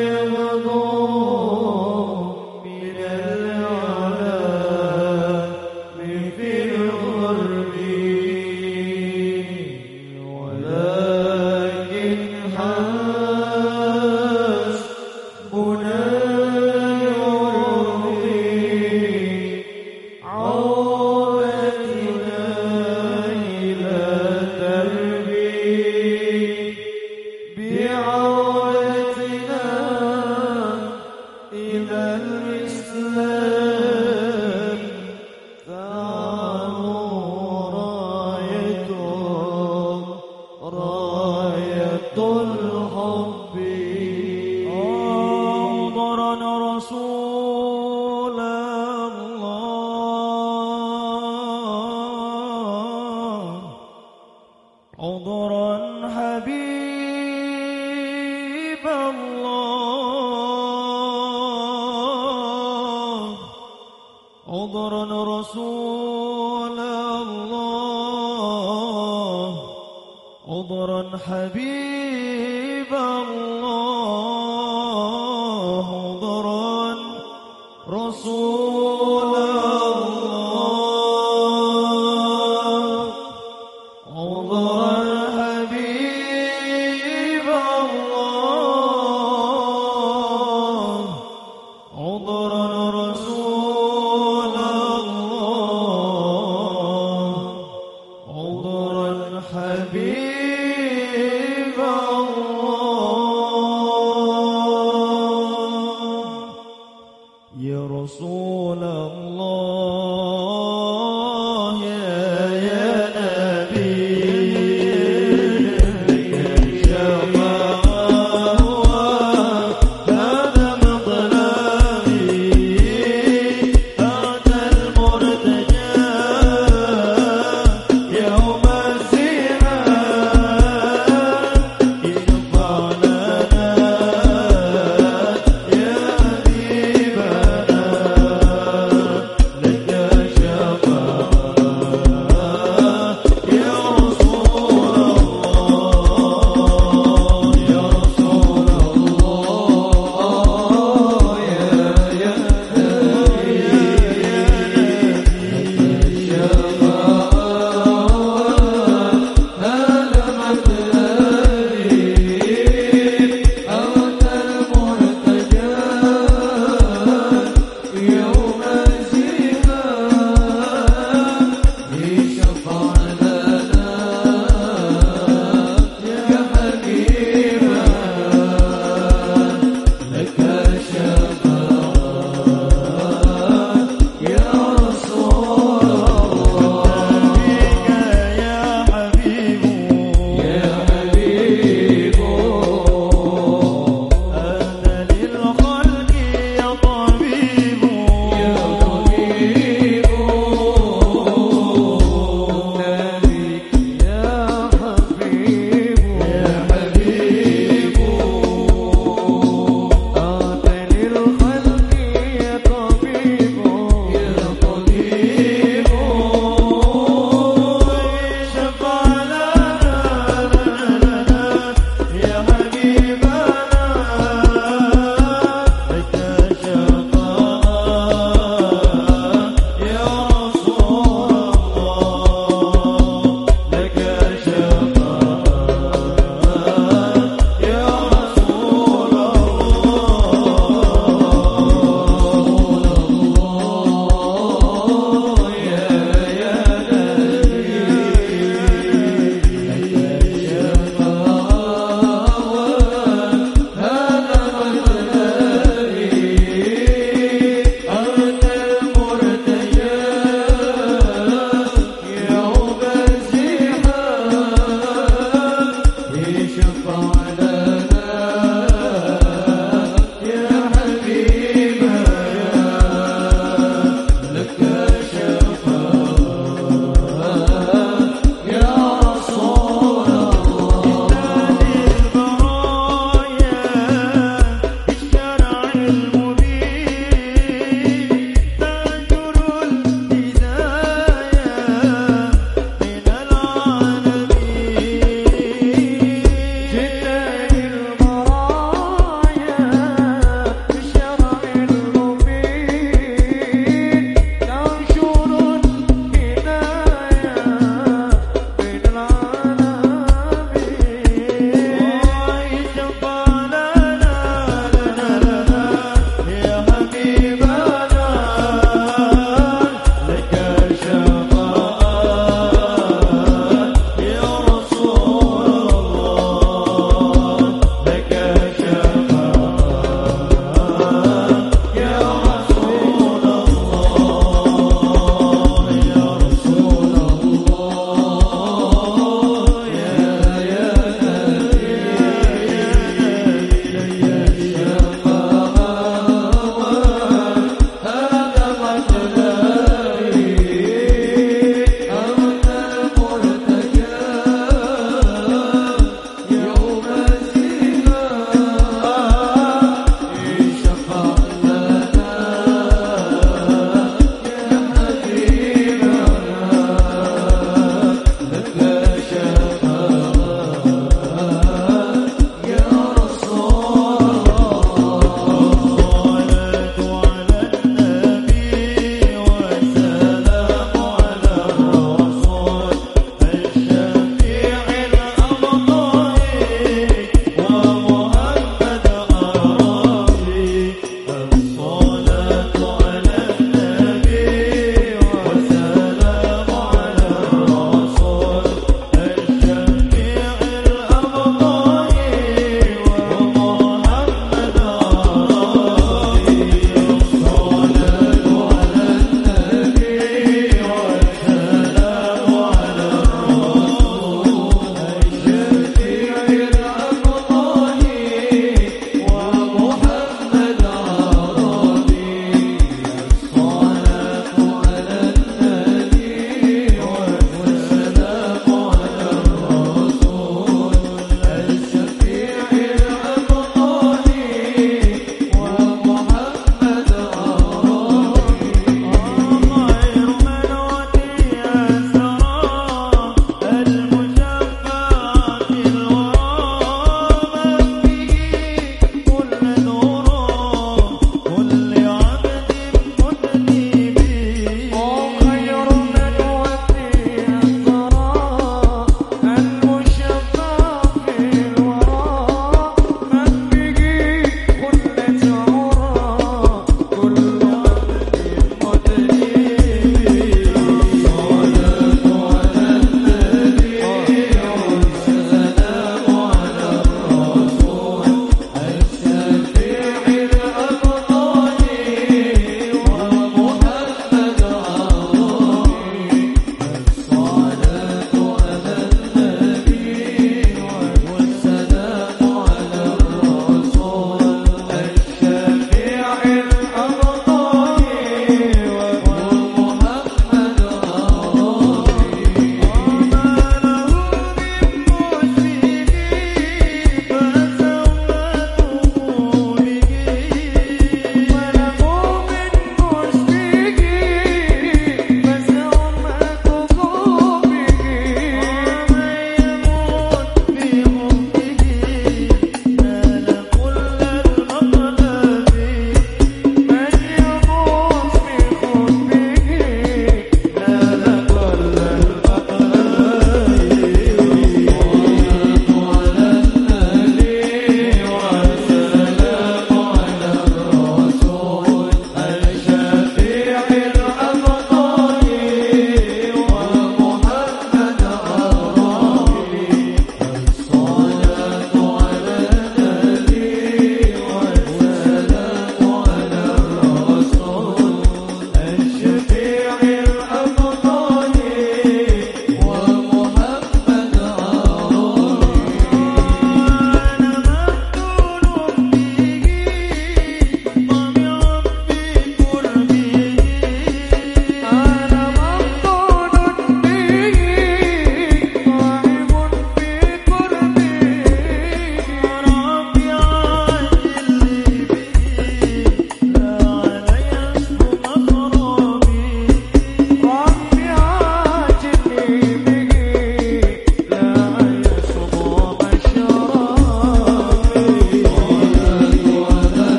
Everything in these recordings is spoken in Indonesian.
will the Lord.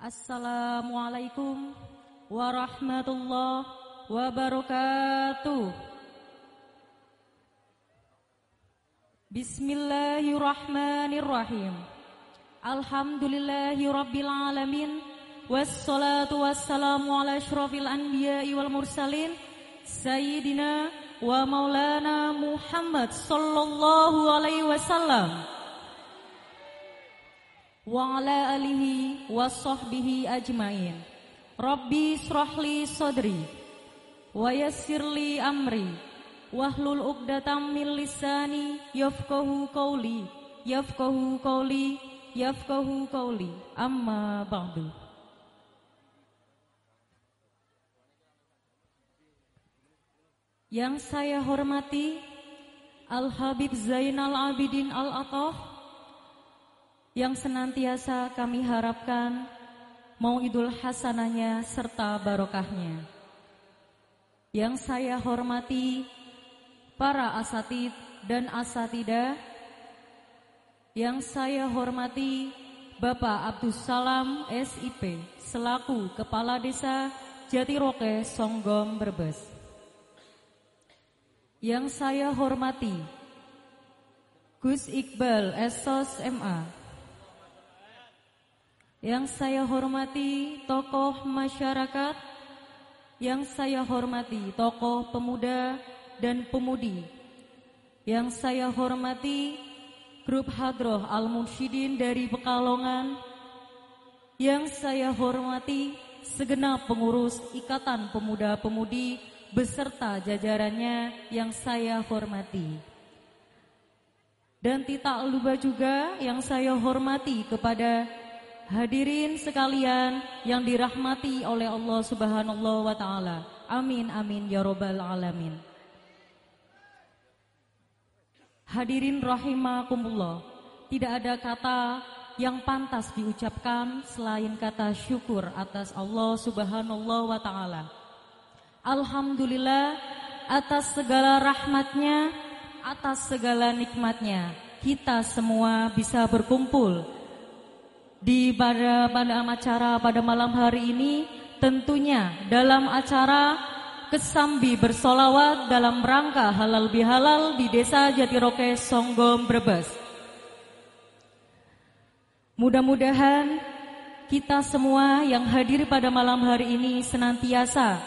Assalamualaikum warahmatullahi wabarakatuh. Bismillahirrahmanirrahim. Alhamdulillahi rabbil alamin. Wassalatu wassalamu ala asyrafil anbiya'i wal mursalin. Sayyidina wa maulana Muhammad sallallahu alaihi wasallam wa ala alihi wa sahbihi ajmain. Rabbi srahli sadri wa yassirli amri wahlul uqdatam min lisani yafqahu qawli yafqahu qawli yafqahu qawli amma ba'du. Yang saya hormati Al-Habib Zainal Abidin Al-Atah yang senantiasa kami harapkan mau idul hasanahnya serta barokahnya. Yang saya hormati para asatid dan asatidah, yang saya hormati Bapak Abdus Salam SIP selaku Kepala Desa Jatiroke Songgom Brebes. Yang saya hormati Gus Iqbal Esos MA yang saya hormati tokoh masyarakat, yang saya hormati tokoh pemuda dan pemudi, yang saya hormati grup Hadroh Al-Mursyidin dari Pekalongan, yang saya hormati segenap pengurus Ikatan Pemuda-Pemudi beserta jajarannya yang saya hormati. Dan tidak lupa juga yang saya hormati kepada Hadirin sekalian yang dirahmati oleh Allah Subhanahu wa taala. Amin amin ya robbal alamin. Hadirin rahimakumullah. Tidak ada kata yang pantas diucapkan selain kata syukur atas Allah Subhanahu wa taala. Alhamdulillah atas segala rahmatnya, atas segala nikmatnya, kita semua bisa berkumpul di pada pada acara pada malam hari ini tentunya dalam acara kesambi bersolawat dalam rangka halal bihalal di desa Jatiroke Songgom Brebes. Mudah-mudahan kita semua yang hadir pada malam hari ini senantiasa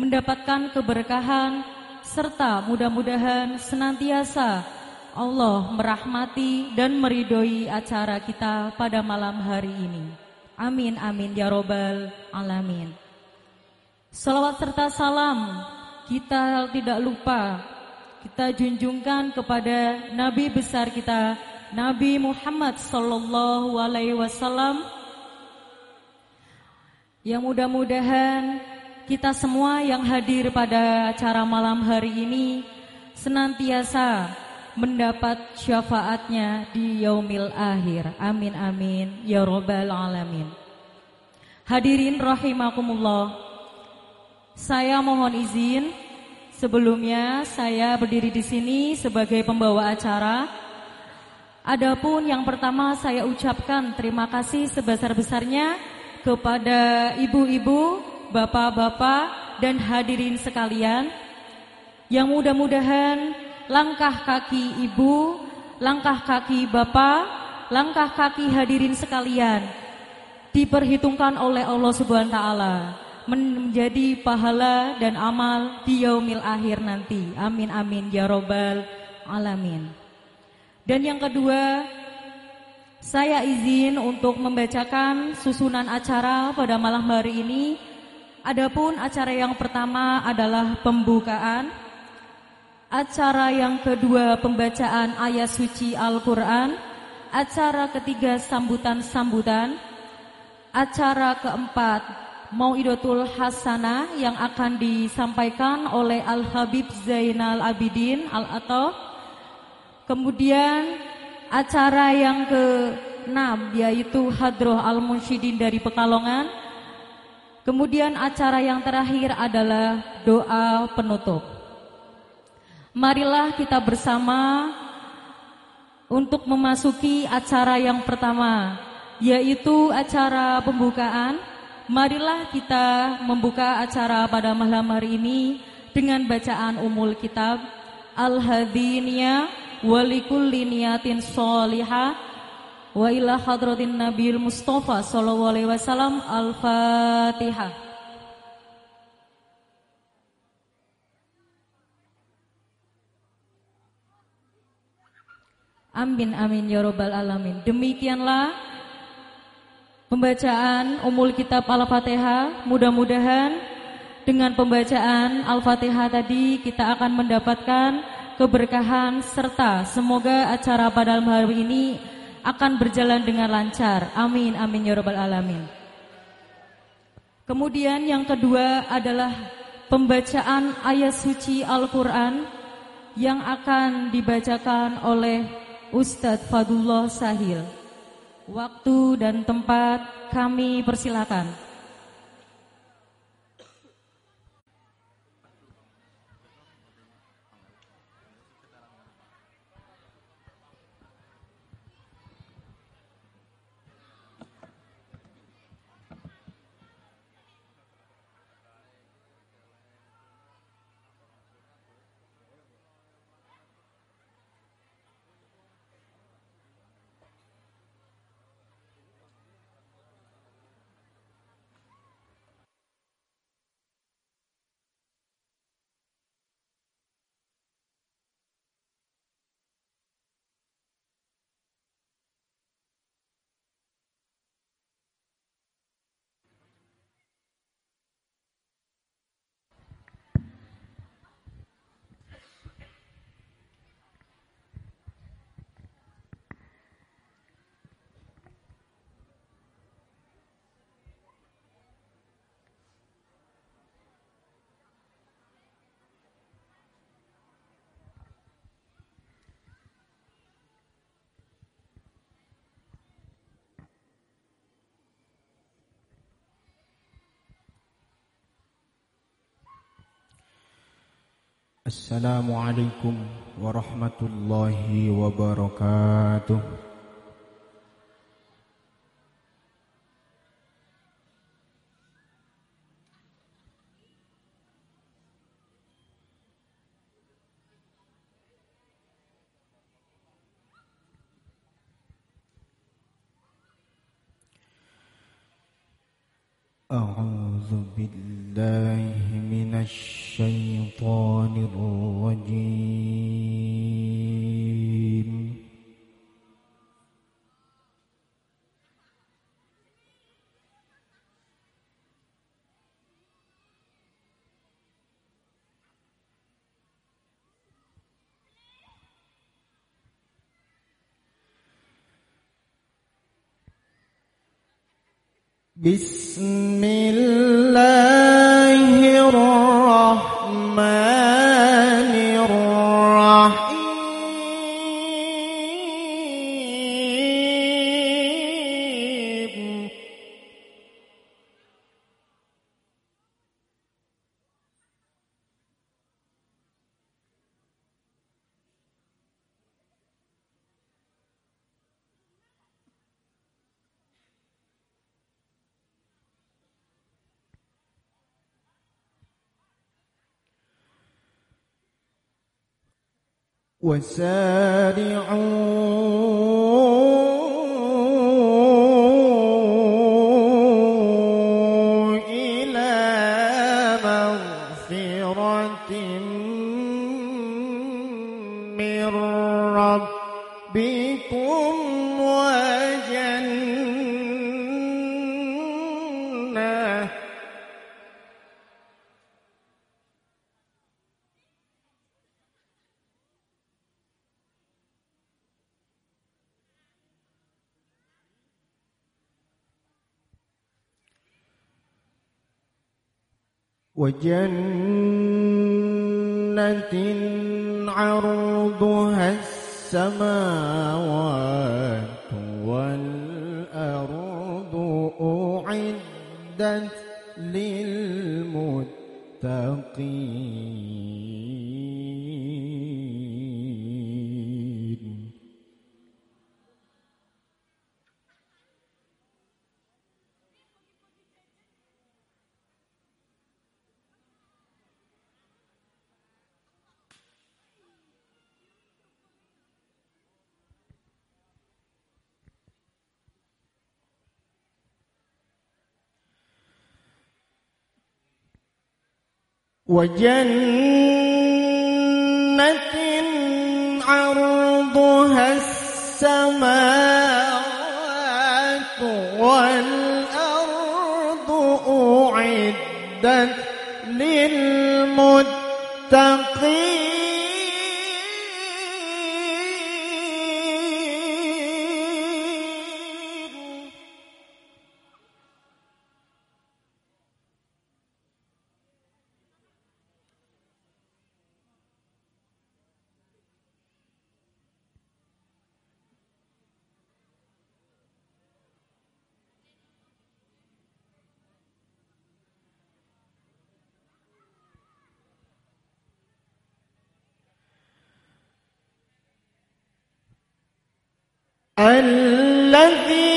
mendapatkan keberkahan serta mudah-mudahan senantiasa Allah merahmati dan meridoi acara kita pada malam hari ini. Amin amin ya robbal alamin. Salawat serta salam kita tidak lupa kita junjungkan kepada Nabi besar kita Nabi Muhammad Sallallahu Alaihi Wasallam yang mudah-mudahan kita semua yang hadir pada acara malam hari ini senantiasa mendapat syafaatnya di yaumil akhir. Amin amin ya robbal alamin. Hadirin rahimakumullah. Saya mohon izin sebelumnya saya berdiri di sini sebagai pembawa acara. Adapun yang pertama saya ucapkan terima kasih sebesar-besarnya kepada ibu-ibu, bapak-bapak dan hadirin sekalian yang mudah-mudahan langkah kaki ibu, langkah kaki bapak, langkah kaki hadirin sekalian diperhitungkan oleh Allah Subhanahu wa taala menjadi pahala dan amal di yaumil akhir nanti. Amin amin ya robbal alamin. Dan yang kedua, saya izin untuk membacakan susunan acara pada malam hari ini. Adapun acara yang pertama adalah pembukaan. Acara yang kedua pembacaan ayat suci Al-Qur'an. Acara ketiga sambutan-sambutan. Acara keempat Mau'idatul Hasanah yang akan disampaikan oleh Al-Habib Zainal Abidin Al-Ato. Kemudian acara yang ke-6 yaitu Hadroh Al-Munsyidin dari Pekalongan. Kemudian acara yang terakhir adalah doa penutup. Marilah kita bersama untuk memasuki acara yang pertama yaitu acara pembukaan. Marilah kita membuka acara pada malam hari ini dengan bacaan umul kitab Al-Hadiniyah walikulli niyatin sholihah wa ila hadratin Nabil Mustafa sallallahu alaihi wasallam Al-Fatihah. Amin amin ya robbal alamin. Demikianlah Pembacaan umul kitab Al-Fatihah. Mudah-mudahan dengan pembacaan Al-Fatihah tadi Kita akan mendapatkan keberkahan Serta semoga acara pada malam hari ini Akan berjalan dengan lancar. Amin, amin ya rabbal alamin. Kemudian yang kedua adalah Pembacaan ayat suci Al-Quran Yang akan dibacakan oleh Ustadz Fadullah Sahil Waktu dan tempat kami persilakan. السلام عليكم ورحمة الله وبركاته. أعوذ this وسارعوا وجنة عرضها السماوات والأرض أعدت للمتقين. وجنة عرضها السماوات والأرض أعدت للمتقين. الذي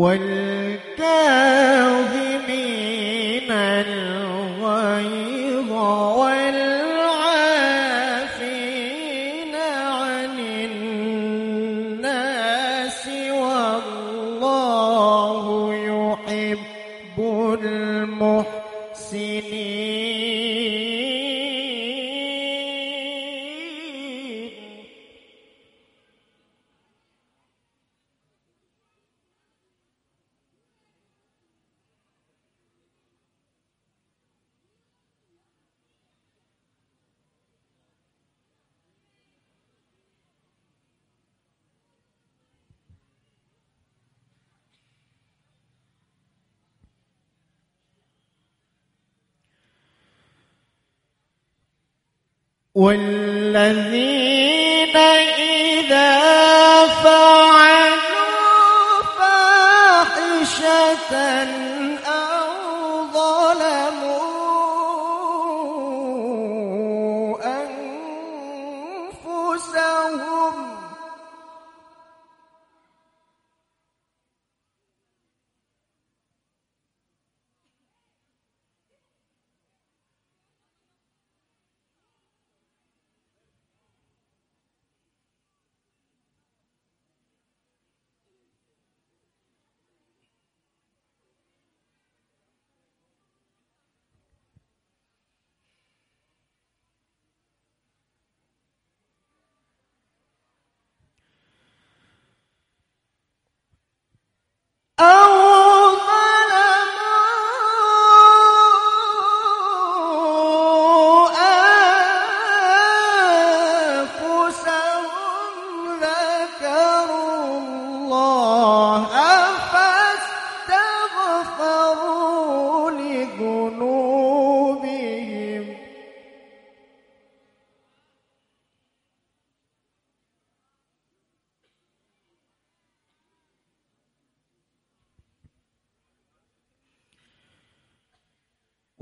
والكاظمين والذين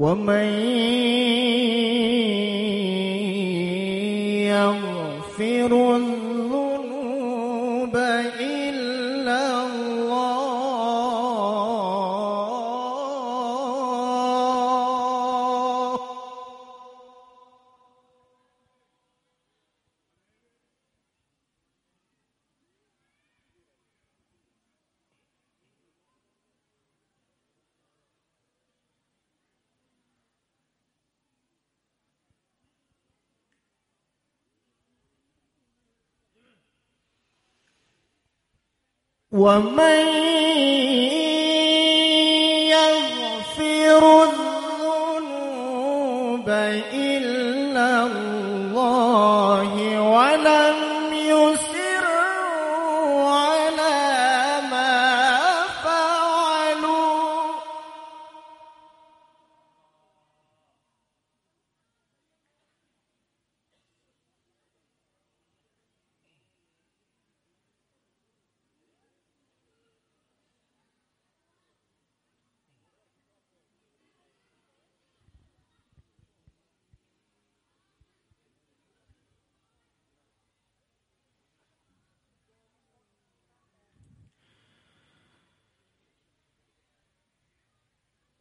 ಒಮ್ಮೆ 我们。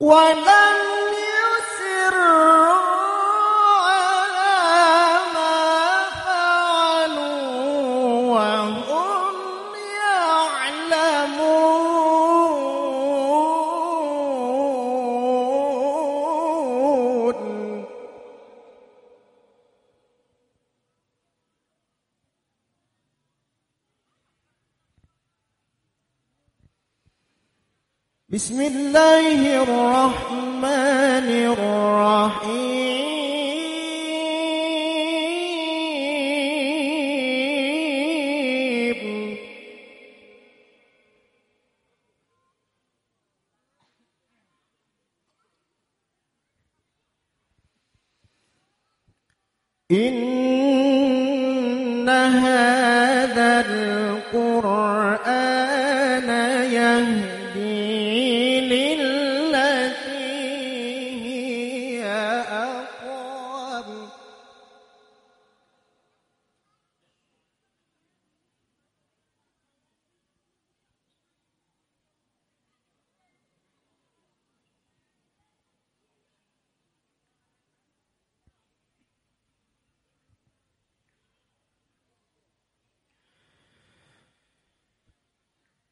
ولم يسروا على ما فعلوا وهم يعلمون. بسم الله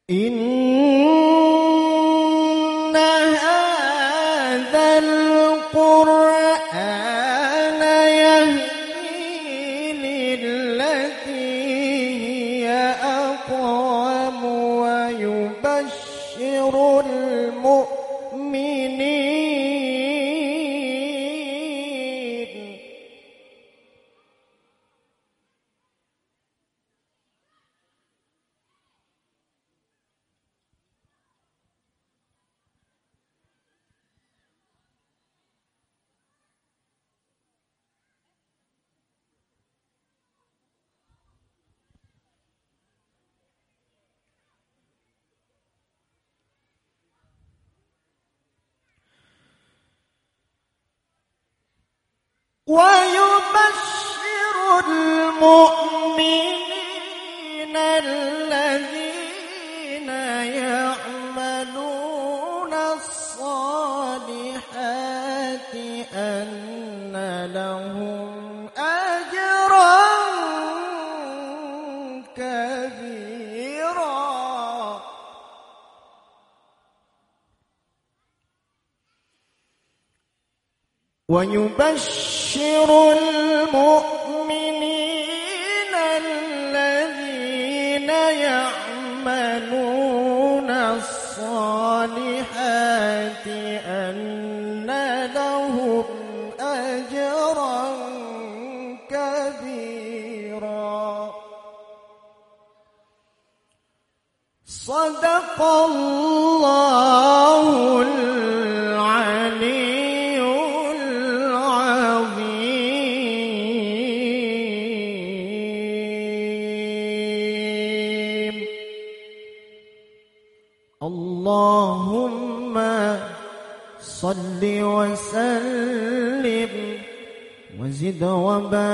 إن اللهم صل وسلم وزد وبارك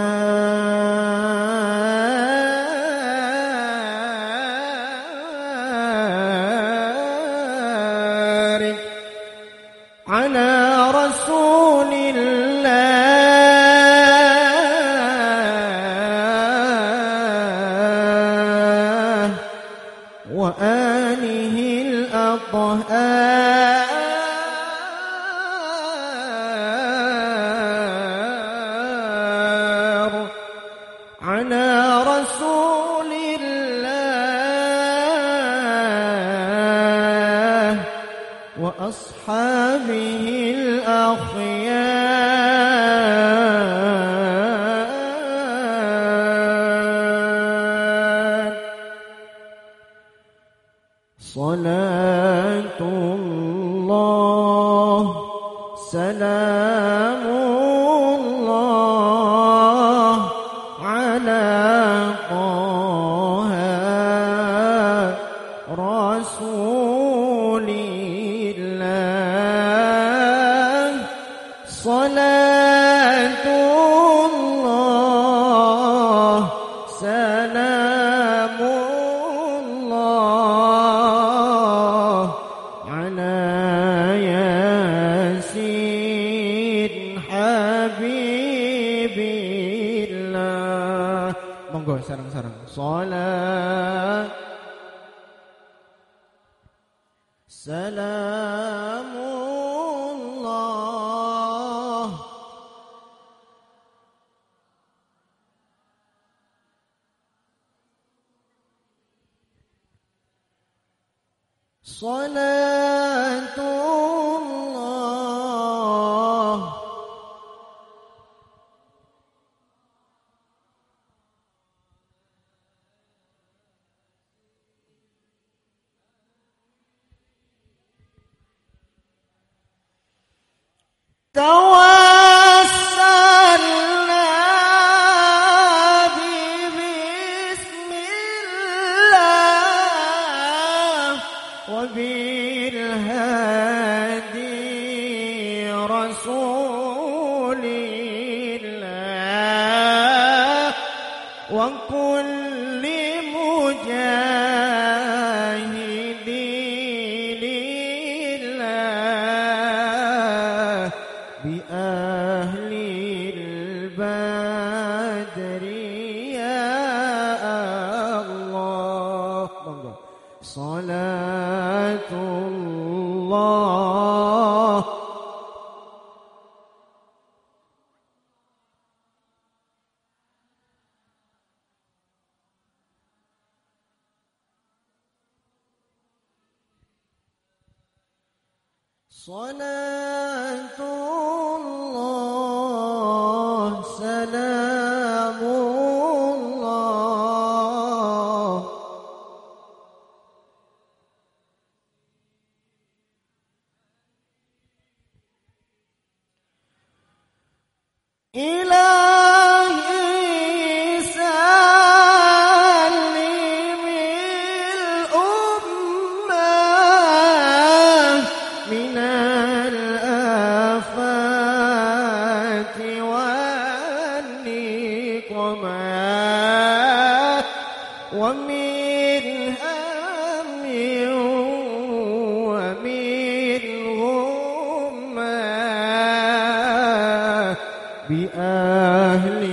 بأهله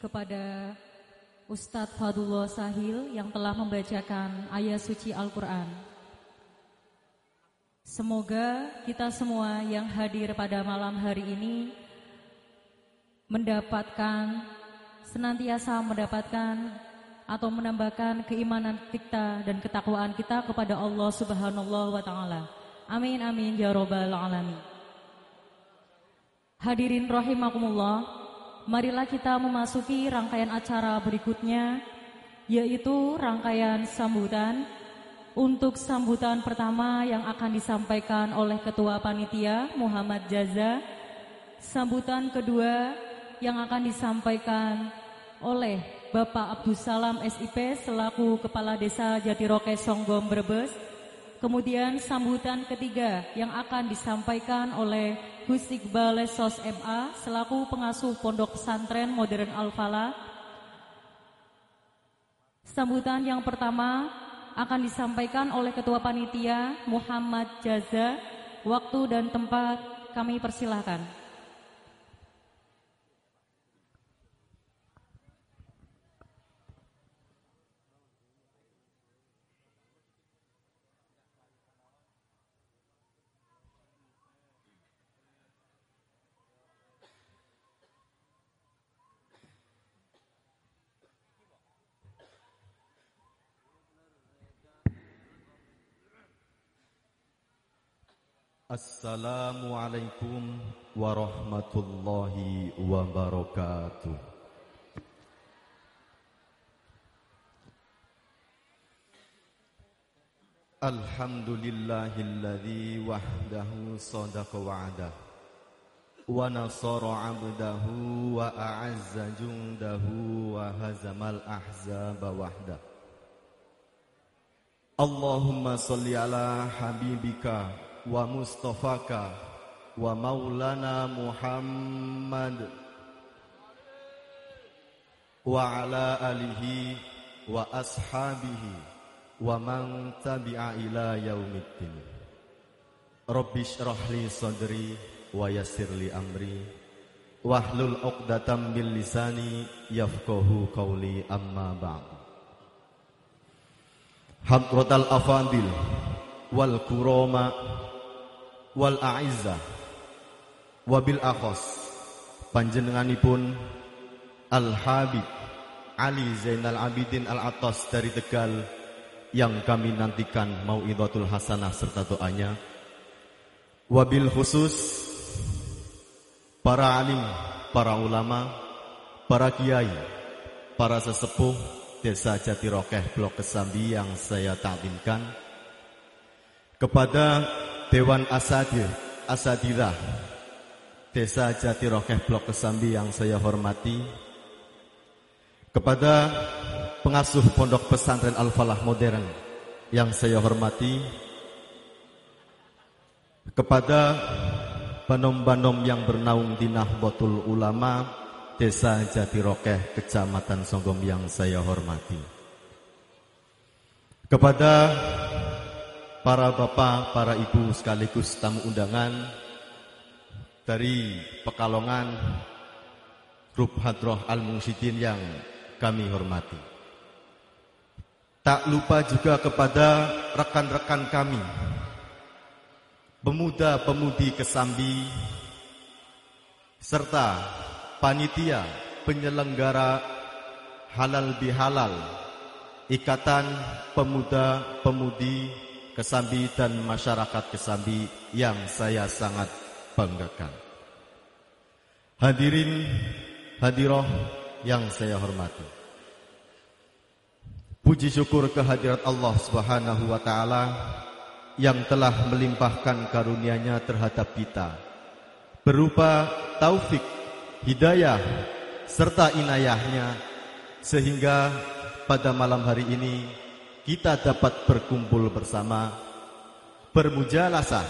kepada Ustadz Fadullah Sahil yang telah membacakan ayat suci Al-Quran. Semoga kita semua yang hadir pada malam hari ini mendapatkan, senantiasa mendapatkan atau menambahkan keimanan kita dan ketakwaan kita kepada Allah Subhanahu wa taala. Amin amin ya rabbal alamin. Hadirin rahimakumullah, marilah kita memasuki rangkaian acara berikutnya yaitu rangkaian sambutan. Untuk sambutan pertama yang akan disampaikan oleh Ketua Panitia Muhammad Jaza Sambutan kedua yang akan disampaikan oleh Bapak Abdus Salam SIP selaku Kepala Desa Jatiroke Songgom Brebes. Kemudian sambutan ketiga yang akan disampaikan oleh Gus Iqbal Lesos MA selaku pengasuh Pondok Pesantren Modern Al-Falah. Sambutan yang pertama akan disampaikan oleh Ketua Panitia Muhammad Jaza. Waktu dan tempat kami persilahkan. Assalamualaikum warahmatullahi wabarakatuh. Alhamdulillahilladzi wahdahu sadaqa wa'adah Wa nasara abdahu wa a'azza jundahu wa hazamal ahzaba wahdah Allahumma salli ala habibika wa mustafaka wa maulana Muhammad. Wa ala alihi wa ashabihi wa man tabi'a ila yaumiddin. Rabbi wa yassir amri. Wahlul 'uqdatam min lisani yafqahu qawli wal a'izza. Wabil akhos. Panjenenganipun Al Habib Ali Zainal Abidin Al Atas dari Tegal yang kami nantikan mau mauidhatul hasanah serta doanya. Wabil khusus para alim, para ulama, para kiai, para sesepuh Desa Jatirokeh Blok Kesambi yang saya taklimkan kepada Dewan Asadir, Asadirah Desa Jatirokeh Blok Kesambi yang saya hormati Kepada pengasuh Pondok Pesantren Al-Falah Modern yang saya hormati Kepada banom-banom yang bernaung di Nahdlatul Ulama Desa Jatirokeh Kecamatan Songgom yang saya hormati Kepada para bapak, para ibu sekaligus tamu undangan dari Pekalongan Grup Hadroh Al-Mungsidin yang kami hormati. Tak lupa juga kepada rekan-rekan kami, pemuda-pemudi Kesambi, serta panitia penyelenggara halal bihalal, Ikatan Pemuda-Pemudi Kesambi dan masyarakat Kesambi yang saya sangat banggakan. Hadirin hadiroh yang saya hormati. Puji syukur kehadirat Allah Subhanahu wa taala yang telah melimpahkan karunia-Nya terhadap kita berupa taufik, hidayah serta inayahnya sehingga pada malam hari ini kita dapat berkumpul bersama, bermujalasah,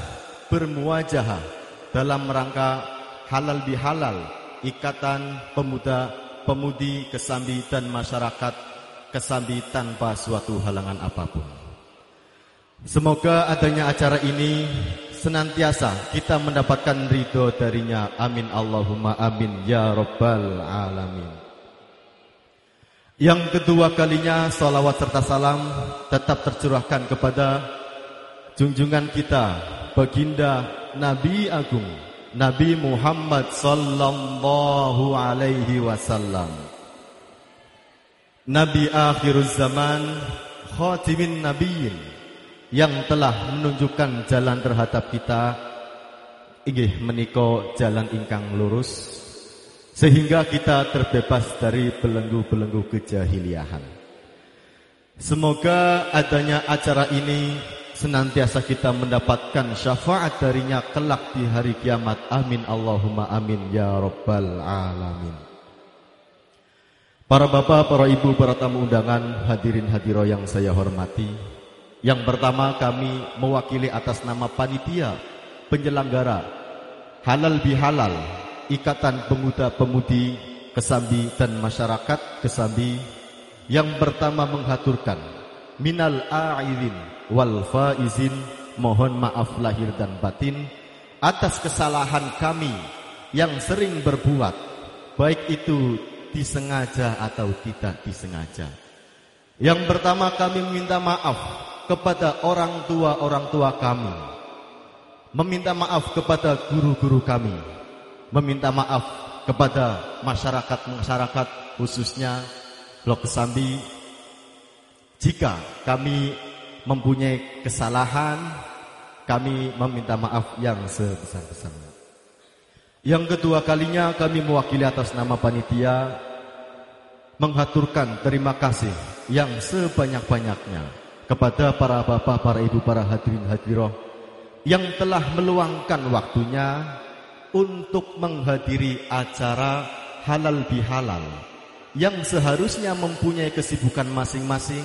bermuajahah dalam rangka halal bihalal, ikatan pemuda, pemudi, kesambi dan masyarakat kesambi tanpa suatu halangan apa pun. Semoga adanya acara ini senantiasa kita mendapatkan ridho darinya. Amin Allahumma amin ya Rabbal Alamin. Yang kedua kalinya salawat serta salam tetap tercurahkan kepada junjungan kita, baginda Nabi Agung, Nabi Muhammad sallallahu alaihi wasallam. Nabi akhir zaman, khatimin nabiyyin yang telah menunjukkan jalan terhadap kita inggih meniko jalan ingkang lurus sehingga kita terbebas dari belenggu-belenggu kejahiliahan. Semoga adanya acara ini senantiasa kita mendapatkan syafaat darinya kelak di hari kiamat. Amin Allahumma amin ya rabbal alamin. Para bapak, para ibu, para tamu undangan, hadirin hadiroh yang saya hormati, yang pertama kami mewakili atas nama panitia penyelenggara halal bihalal Ikatan Pemuda-Pemudi Kesambi dan Masyarakat Kesambi yang pertama menghaturkan minal a'idin wal faizin mohon maaf lahir dan batin atas kesalahan kami yang sering berbuat baik itu disengaja atau tidak disengaja. Yang pertama kami meminta maaf kepada orang tua-orang tua kami. Meminta maaf kepada guru-guru kami. Meminta maaf kepada masyarakat-masyarakat khususnya Blok Kesambi. Jika kami mempunyai kesalahan, kami meminta maaf yang sebesar-besarnya. Yang kedua kalinya kami mewakili atas nama panitia menghaturkan terima kasih yang sebanyak-banyaknya kepada para bapak, para ibu, para hadirin hadiroh yang telah meluangkan waktunya untuk menghadiri acara halal bihalal yang seharusnya mempunyai kesibukan masing-masing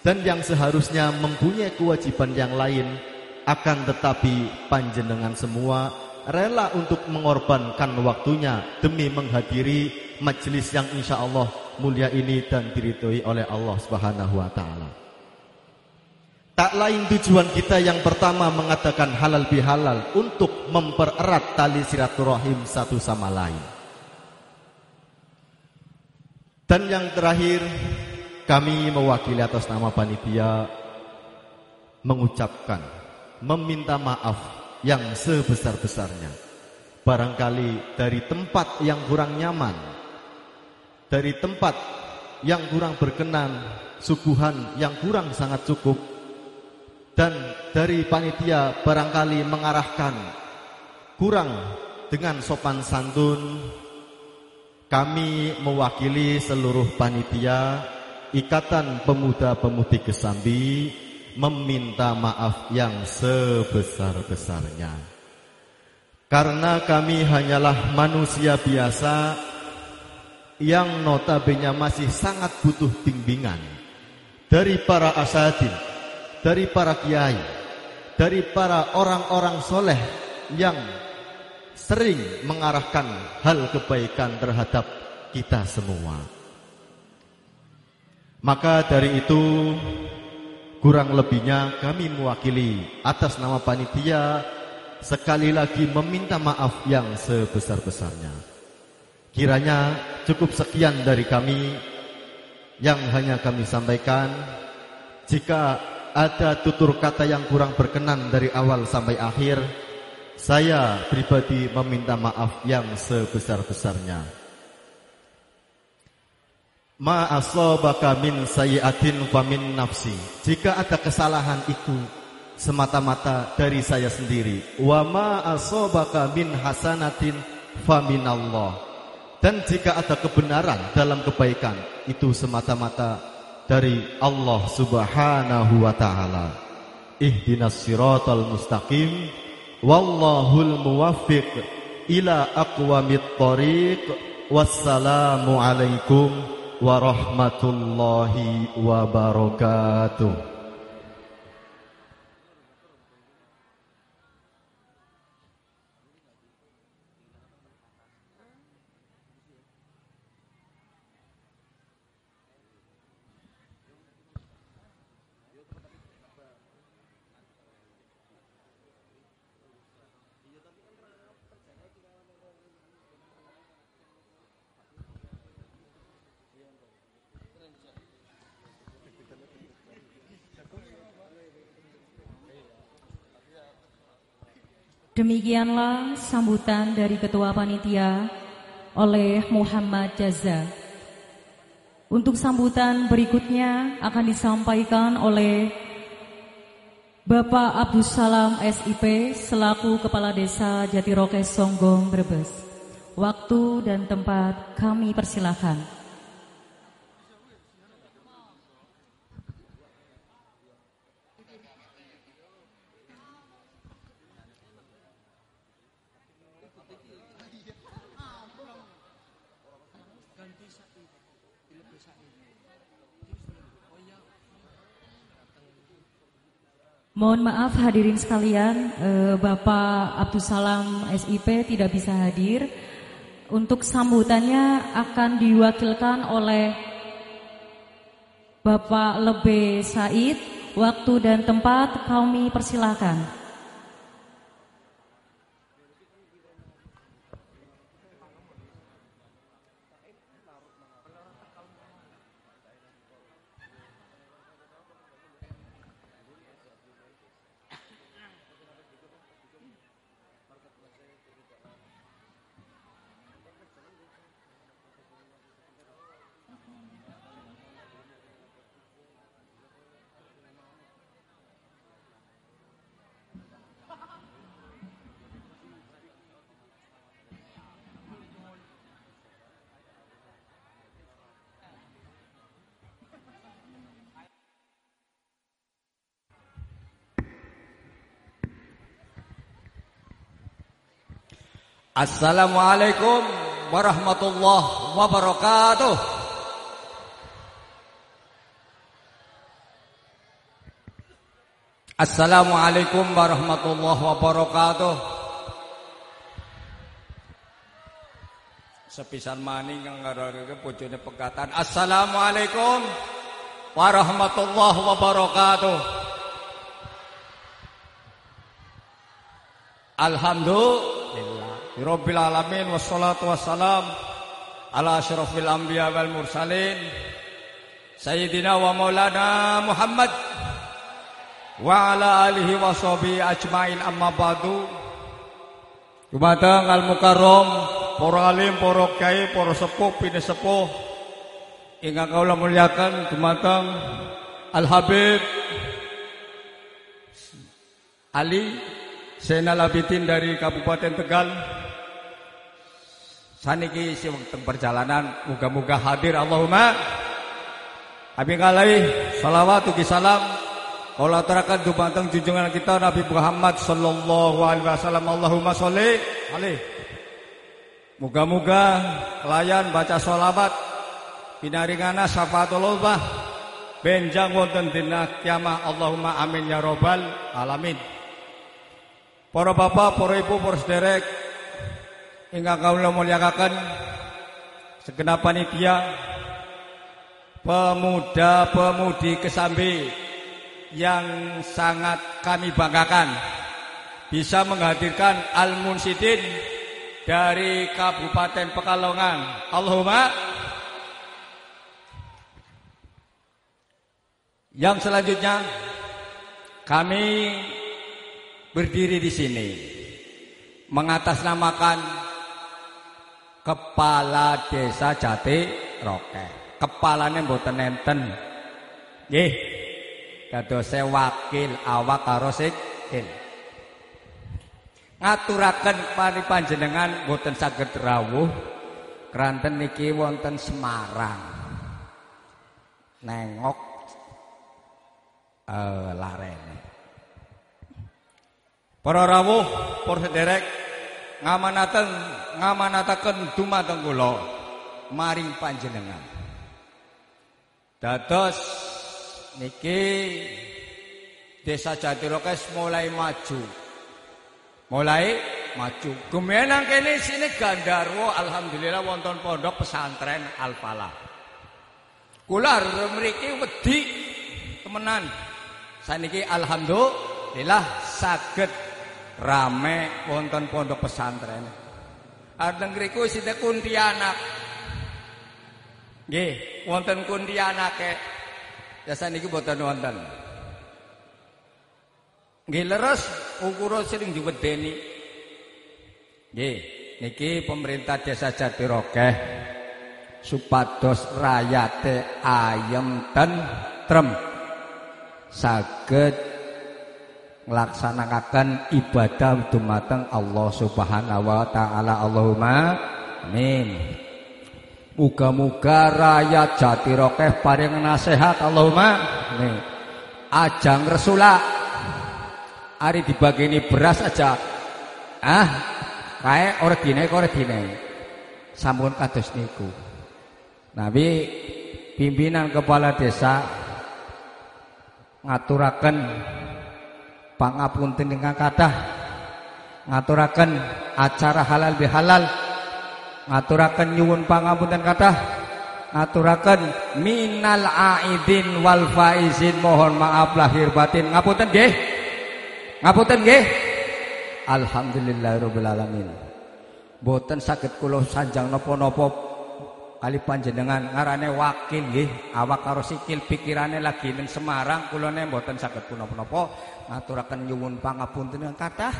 dan yang seharusnya mempunyai kewajiban yang lain akan tetapi panjenengan semua rela untuk mengorbankan waktunya demi menghadiri majelis yang insya Allah mulia ini dan diridhoi oleh Allah Subhanahu wa taala. Tak lain tujuan kita yang pertama mengatakan halal bihalal untuk mempererat tali silaturahim satu sama lain. Dan yang terakhir kami mewakili atas nama panitia mengucapkan meminta maaf yang sebesar-besarnya. Barangkali dari tempat yang kurang nyaman, dari tempat yang kurang berkenan, suguhan yang kurang sangat cukup, dan dari panitia barangkali mengarahkan. Kurang dengan sopan santun kami mewakili seluruh panitia Ikatan Pemuda-Pemudi Kesambi meminta maaf yang sebesar-besarnya. Karena kami hanyalah manusia biasa yang notabene masih sangat butuh bimbingan dari para asadin dari para kiai, dari para orang-orang soleh yang sering mengarahkan hal kebaikan terhadap kita semua. Maka dari itu kurang lebihnya kami mewakili atas nama panitia sekali lagi meminta maaf yang sebesar-besarnya. Kiranya cukup sekian dari kami yang hanya kami sampaikan. Jika ada tutur kata yang kurang berkenan dari awal sampai akhir, saya pribadi meminta maaf yang sebesar-besarnya. Ma min sayyi'atin nafsi. Jika ada kesalahan itu semata-mata dari saya sendiri. Wa ma min hasanatin fa Allah. Dan jika ada kebenaran dalam kebaikan itu semata-mata dari Allah Subhanahu wa taala. Ihdinas siratal mustaqim wallahul muwaffiq ila aqwamit thoriq. Wassalamu alaikum warahmatullahi wabarakatuh. Demikianlah sambutan dari Ketua Panitia oleh Muhammad Jaza. Untuk sambutan berikutnya akan disampaikan oleh Bapak Abdus Salam SIP selaku Kepala Desa Jatiroke Songgong Brebes. Waktu dan tempat kami persilahkan. Mohon maaf hadirin sekalian, eh, Bapak Abdul Salam SIP tidak bisa hadir. Untuk sambutannya akan diwakilkan oleh Bapak Lebe Said. Waktu dan tempat kami persilahkan. Assalamualaikum warahmatullahi wabarakatuh. Assalamualaikum warahmatullahi wabarakatuh. Sepisan maning kang ngareke bojone pegatan. Assalamualaikum warahmatullahi wabarakatuh. Alhamdulillah Rabbil alamin wassalatu wassalam ala asyrafil anbiya wal mursalin Sayyidina wa maulana Muhammad wa ala alihi wa sahbihi ajmain. Amma ba'du. Dumateng al mukarram para alim para kiai para sepuh pine sepuh ingkang kula muliakan dumateng Al Habib Ali Zainal Abidin dari Kabupaten Tegal Saniki si wonten perjalanan muga-muga hadir. Allahumma Abi kalai salawat ugi salam. Kula aturaken dumateng junjungan kita Nabi Muhammad sallallahu alaihi wasallam. Allahumma sholli alaihi. Muga-muga kelayan baca sholawat pinaringana syafaatullah benjang wonten dina kiamah. Allahumma amin ya robbal alamin. Para bapak, para ibu, para sederek ingkang kawula mulyakaken segenap panitia pemuda-pemudi Kesambi yang sangat kami banggakan bisa menghadirkan Al-Munsidin dari Kabupaten Pekalongan. Allahumma Yang selanjutnya kami berdiri di sini mengatasnamakan Kepala Desa Jati Roke. Kepalane mboten enten. Nggih. Dadose wakil awak karo sikil. Ngaturaken pari panjenengan mboten saged rawuh kranten niki wonten Semarang. Nengok eh larene. Para rawuh, para sederek ngamanatan ngamanataken dumateng kula maring panjenengan. Dados niki Desa Jatirokes mulai maju. Mulai maju. Gemenang kene sini Gandarwo alhamdulillah wonten pondok pesantren Al-Falah. Kula mriki wedi temenan. Saniki alhamdulillah saged rame wonten pondok pesantren. Arteng ngriku sinten Kuntianak. Nggih, wonten Kuntianake. Jasa niki boten wonten. Nggih leres ukura sering diwedeni. Nggih, niki pemerintah Desa Jatirokeh supados rakyate ayem tentrem saged nglaksanakan ibadah dumateng Allah Subhanahu wa taala. Allahumma amin. Muga-muga rakyat Jatirokeh paring nasihat Allahumma amin. Ajang resula Ari dibagi ini beras aja. Ah, kae ordine ordine. Sampun kados niku. Nabi pimpinan kepala desa ngaturaken pangapunten ingkang kathah ngaturaken acara halal bihalal. Ngaturaken nyuwun pangapunten kathah ngaturaken minal aidin wal faizin. Mohon maaf lahir batin. Ngapunten nggih? Ngapunten nggih? Alhamdulillahirabbil alamin. Boten saged kula sanjang napa-napa kali panjenengan ngarane wakil nggih. Awak karo sikil pikirane lagi ning Semarang. Kula ne mboten saged punapa-punapa ngaturaken nyuwun pangapunten kathah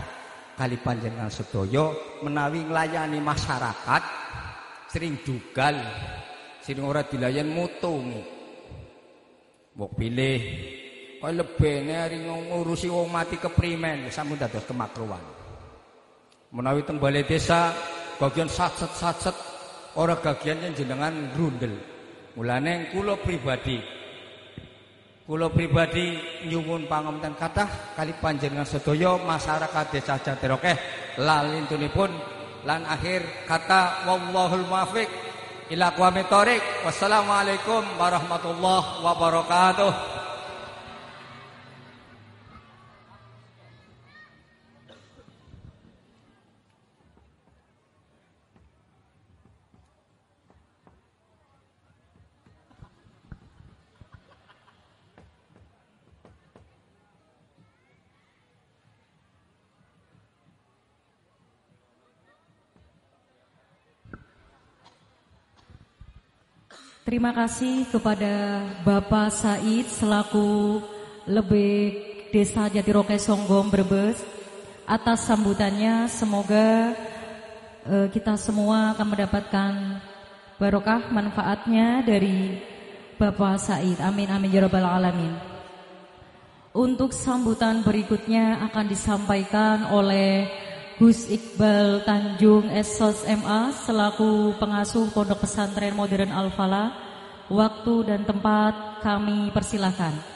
kali panjenengan sedaya menawi nglayani masyarakat sering dugal sing ora dilayan mutung mbok pilih kaya lebene ari ngurusi wong mati keprimen sampun dados kemakruhan menawi teng balai desa bagian satset-satset ora gagiannya jenengan grundel. Mulane kula pribadi kula pribadi nyuwun pangapunten kathah kali panjenengan sedaya masyarakat Desa Jatirokeh lalintunipun lan akhir kata wallahul muwaffiq ila thoriq. Wassalamualaikum warahmatullahi wabarakatuh. Terima kasih kepada Bapak Said selaku Lebek Desa Jatiroke Songgom Brebes atas sambutannya. Semoga uh, kita semua akan mendapatkan barokah manfaatnya dari Bapak Said. Amin amin ya rabbal alamin. Untuk sambutan berikutnya akan disampaikan oleh Gus Iqbal Tanjung Esos MA selaku pengasuh Pondok Pesantren Modern Al-Falah. Waktu dan tempat kami persilahkan.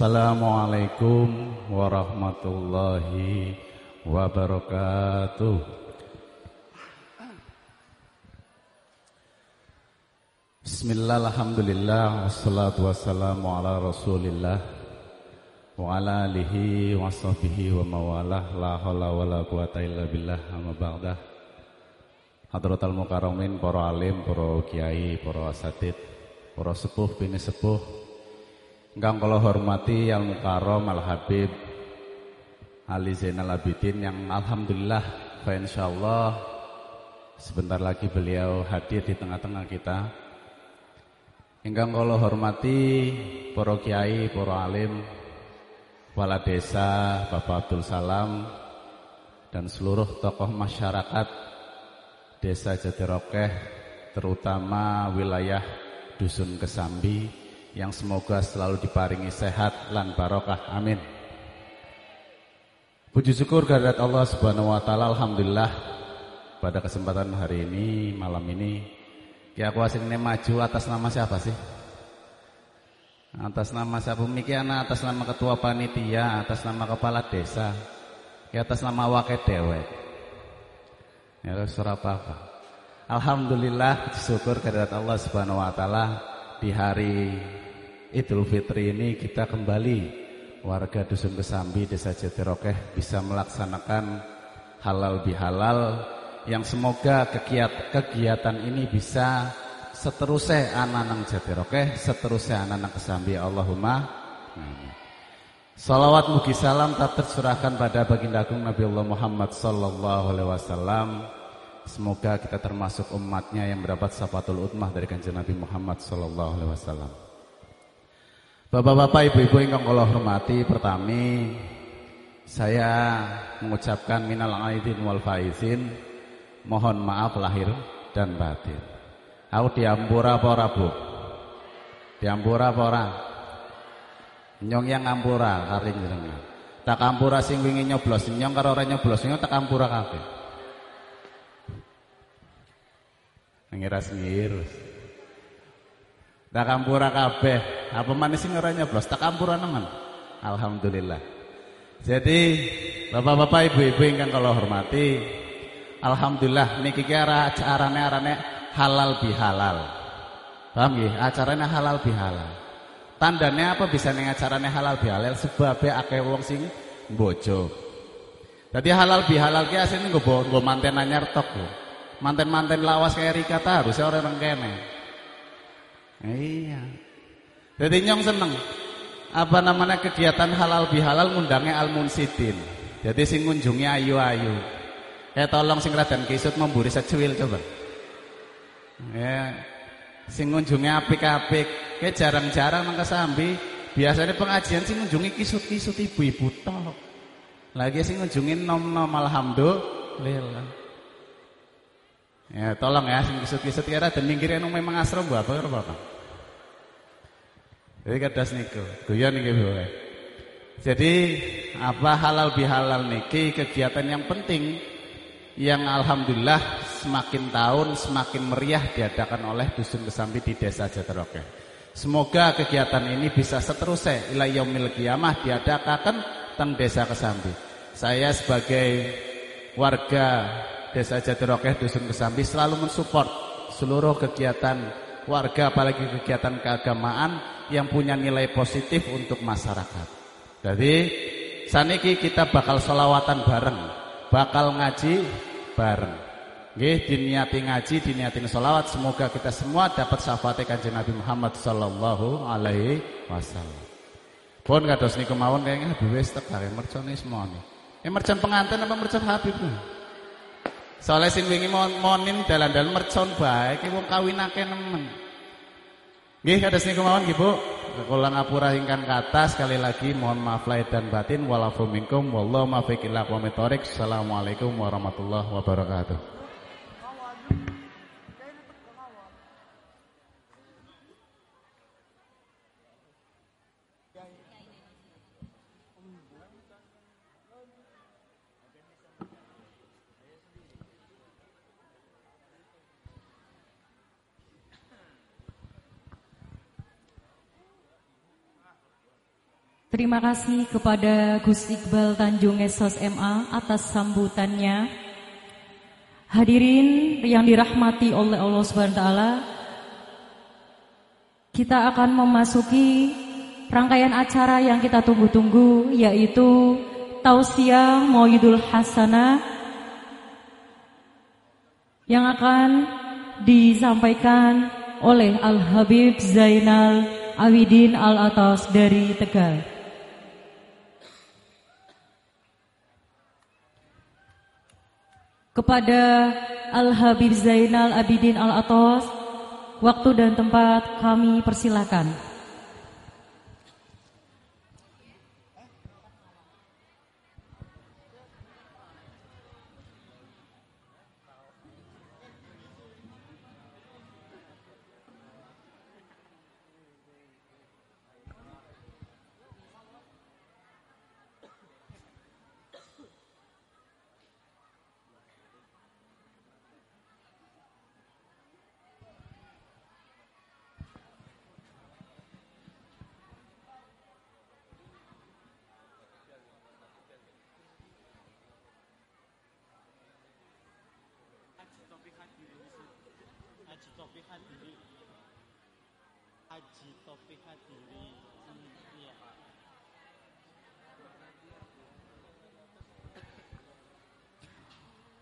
Assalamualaikum warahmatullahi wabarakatuh. Bismillah, alhamdulillah, wassalatu wassalamu ala rasulillah Wa ala alihi wa sahbihi wa mawalah La hawla wa la quwata illa billah amma ba'dah Hadratal mukaramin, para alim, para kiai, para asatid Para sepuh, bini sepuh Engkang kalau hormati Al Mukarram Al Habib Ali Zainal Abidin yang alhamdulillah fa insyaallah sebentar lagi beliau hadir di tengah-tengah kita. Engkang kalau hormati para kiai, para alim, Kepala Desa Bapak Abdul Salam dan seluruh tokoh masyarakat Desa Jatirokeh terutama wilayah Dusun Kesambi yang semoga selalu diparingi sehat lan barokah. Amin. Puji syukur kehadirat Allah Subhanahu wa taala alhamdulillah pada kesempatan hari ini malam ini Ki aku asing maju atas nama siapa sih? Atas nama siapa pemikiran atas nama ketua panitia, atas nama kepala desa, ya atas nama wakil dewek. Ya surah apa-apa. Alhamdulillah syukur kehadirat Allah Subhanahu wa taala di hari Idul Fitri ini kita kembali warga Dusun Kesambi Desa Jatirokeh bisa melaksanakan halal bihalal yang semoga kegiatan, kegiatan ini bisa seterusnya anak nang Jatiroke, seterusnya anak nang Kesambi Allahumma. Salawat mugi salam tak tersurahkan pada baginda agung Nabi Allah Muhammad sallallahu alaihi wasallam. Semoga kita termasuk umatnya yang mendapat safatul utmah dari kanjeng Nabi Muhammad sallallahu alaihi wasallam. Bapak-bapak, ibu-ibu yang kula hormati, pertami saya mengucapkan minal aidin wal faizin, mohon maaf lahir dan batin. Aku diampura apa ora, Bu? Diampura apa? Nyong yang ngampura kari jenengan. Tak ampura sing wingi nyoblos, nyong karo ora nyoblos, nyong tak ampura kabeh. Ngiras ngirus. Tak ampura kabeh. Apa manis sing ora tak ampura nemen. Alhamdulillah. Jadi Bapak-bapak, ibu-ibu ingkang kula hormati, alhamdulillah niki ki arane arane halal bihalal. Paham nggih? Acaranya halal bihalal. Tandanya apa bisa ning acarane halal bihalal sebabnya akeh wong sing bojo. Jadi halal bihalal ki asline nggo nggo manten anyar tok. Manten-manten lawas kayak Rika harusnya orang kene. Iya. Jadi nyong seneng apa namanya kegiatan halal bihalal ngundangnya Al-Munsidin. Jadi sing ngunjungi ayu-ayu. Eh tolong sing radan kisut memburi secuil coba. Ya. Sing ngunjungi apik-apik. Kayak jarang-jarang nang kesambi. Biasanya pengajian sing ngunjungi kisut-kisut ibu-ibu tok. Lagi sing ngunjungi nom-nom alhamdulillah. Ya tolong ya sing kisut-kisut kira dan mingkirnya memang asram apa Bapak. Jadi kadas niku, guyon niki boleh. Jadi apa halal bihalal niki kegiatan yang penting yang alhamdulillah semakin tahun semakin meriah diadakan oleh Dusun Kesambi di Desa Jatiroke. Semoga kegiatan ini bisa seterusnya ila yaumil kiamah diadakan teng Desa Kesambi. Saya sebagai warga Desa Jatiroke Dusun Kesambi selalu mensupport seluruh kegiatan warga apalagi kegiatan keagamaan yang punya nilai positif untuk masyarakat. Jadi saniki kita bakal solawatan bareng, bakal ngaji bareng. Nggih diniati ngaji, diniatin solawat. Semoga kita semua dapat syafaat kanjeng Nabi Muhammad sallallahu alaihi wasallam. Pun kados niku mawon kayaknya Habib wis tekare mercone semuanya. Eh mercon pengantin apa mercon Habib? Soalnya sing wingi monin dalan-dalan mercon bae ki wong kawinake nemen. Nggih kados niku mawon nggih Bu. Kula ngapura ingkang kata sekali lagi mohon maaf lahir dan batin walafu minkum wallahu muwaffiq ila Assalamualaikum warahmatullahi wabarakatuh. Terima kasih kepada Gus Iqbal Tanjung Esos MA atas sambutannya. Hadirin yang dirahmati oleh Allah Subhanahu taala, kita akan memasuki rangkaian acara yang kita tunggu-tunggu yaitu Tausiah Maulidul Hasanah yang akan disampaikan oleh Al Habib Zainal Awidin Al Atas dari Tegal. Kepada Al-Habib Zainal Abidin Al-Atos Waktu dan tempat kami persilakan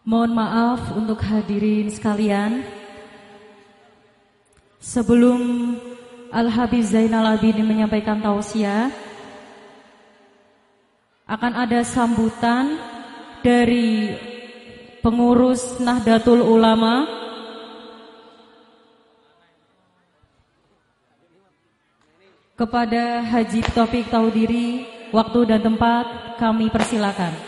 Mohon maaf untuk hadirin sekalian. Sebelum Al-Habib Zainal Abidin menyampaikan tausiah, akan ada sambutan dari pengurus Nahdlatul Ulama kepada Haji Topik Taudiri, waktu dan tempat kami persilakan.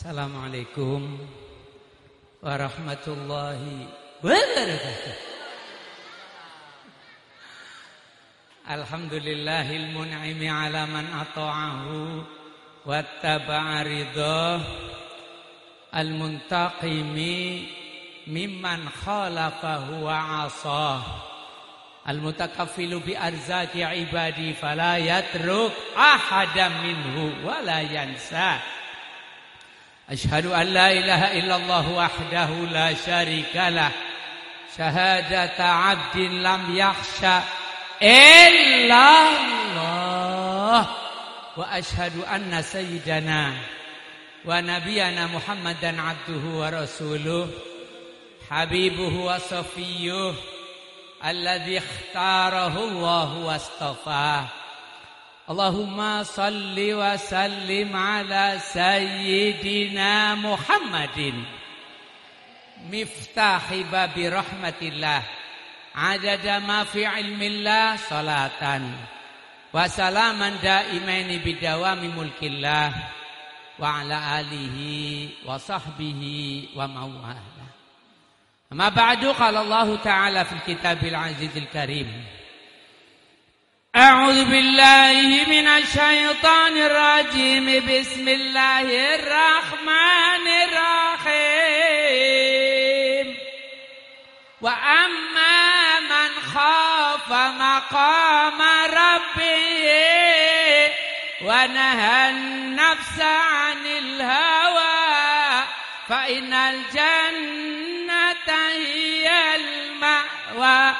Assalamualaikum warahmatullahi wabarakatuh. Alhamdulillahil mun'imi ala man ata'ahu wattaba'a ridah al-muntaqimi mimman khalafahu wa asah al-mutakaffilu bi arzaki ibadi fala yatruk ahadam minhu wa la yansah أشهد أن لا إله إلا الله وحده لا شريك له. شهادة عبد لم يخشى إلا الله. وأشهد أن سيدنا ونبينا محمدا عبده ورسوله حبيبه وصفيه الذي اختاره الله واصطفاه. Allahumma salli wa sallim ala sayyidina Muhammadin. Miftahi babi rahmatillah. Adada ma fi ilmillah salatan. Wa salaman daimaini bidawami mulkillah. Wa ala alihi wa sahbihi wa mawalah Amma ba'du qala Allah ta'ala fil kitabil azizil karim. أعوذ بالله من الشيطان الرجيم. بسم الله الرحمن الرحيم. وأما من خاف مقام ربه ونهى النفس عن الهوى فإن الجنة هي المأوى.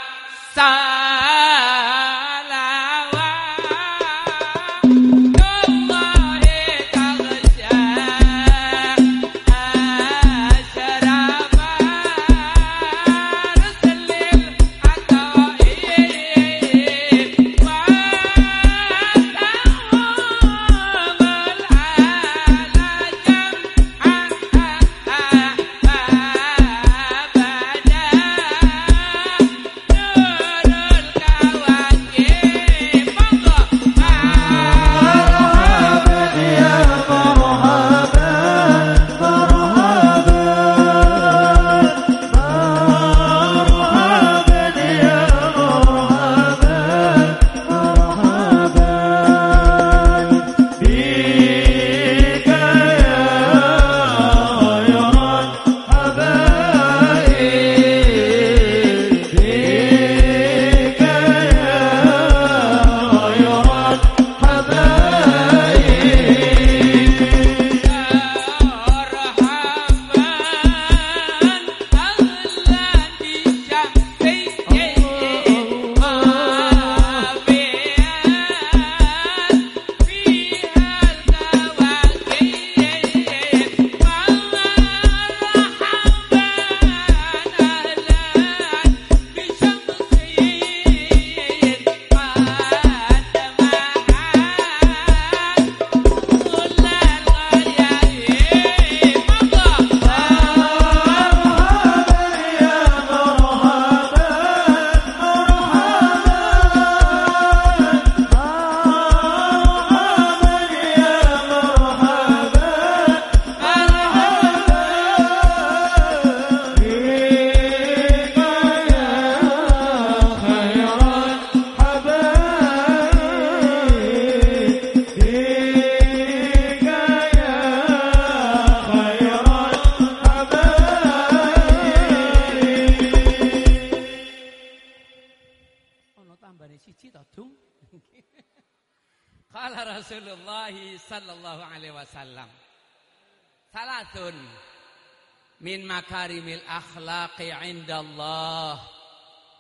Indallah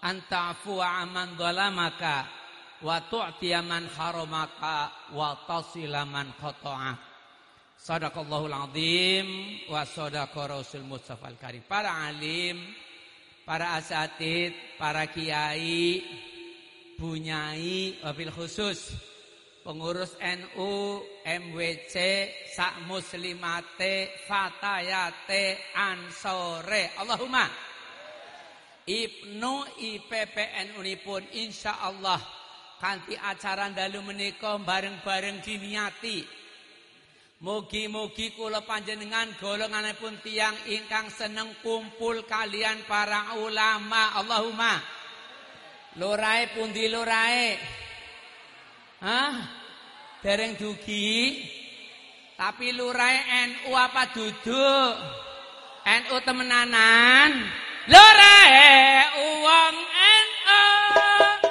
an ta'fu aman dhalamaka wa tu'tiya man haramaka wa tasila man qata'ak. Sadaqallahul azim wa sadaqa Rasul Mustafa al-Karim. Para alim, para asatid, para kiai, bunyai, wabil khusus pengurus NU, MWC, sak muslimate, fatayate, ansore. Allahumma Ibnu IPPN unipun insyaallah kanthi acara dalu menika bareng-bareng diniati Mugi-mugi kula panjenengan golonganipun tiang ingkang seneng kumpul kalian para ulama. Allahumma. Lurae pundi lurae? Hah? Dereng dugi. Tapi lurae NU apa duduk? NU temenanan. Lurae uang NU.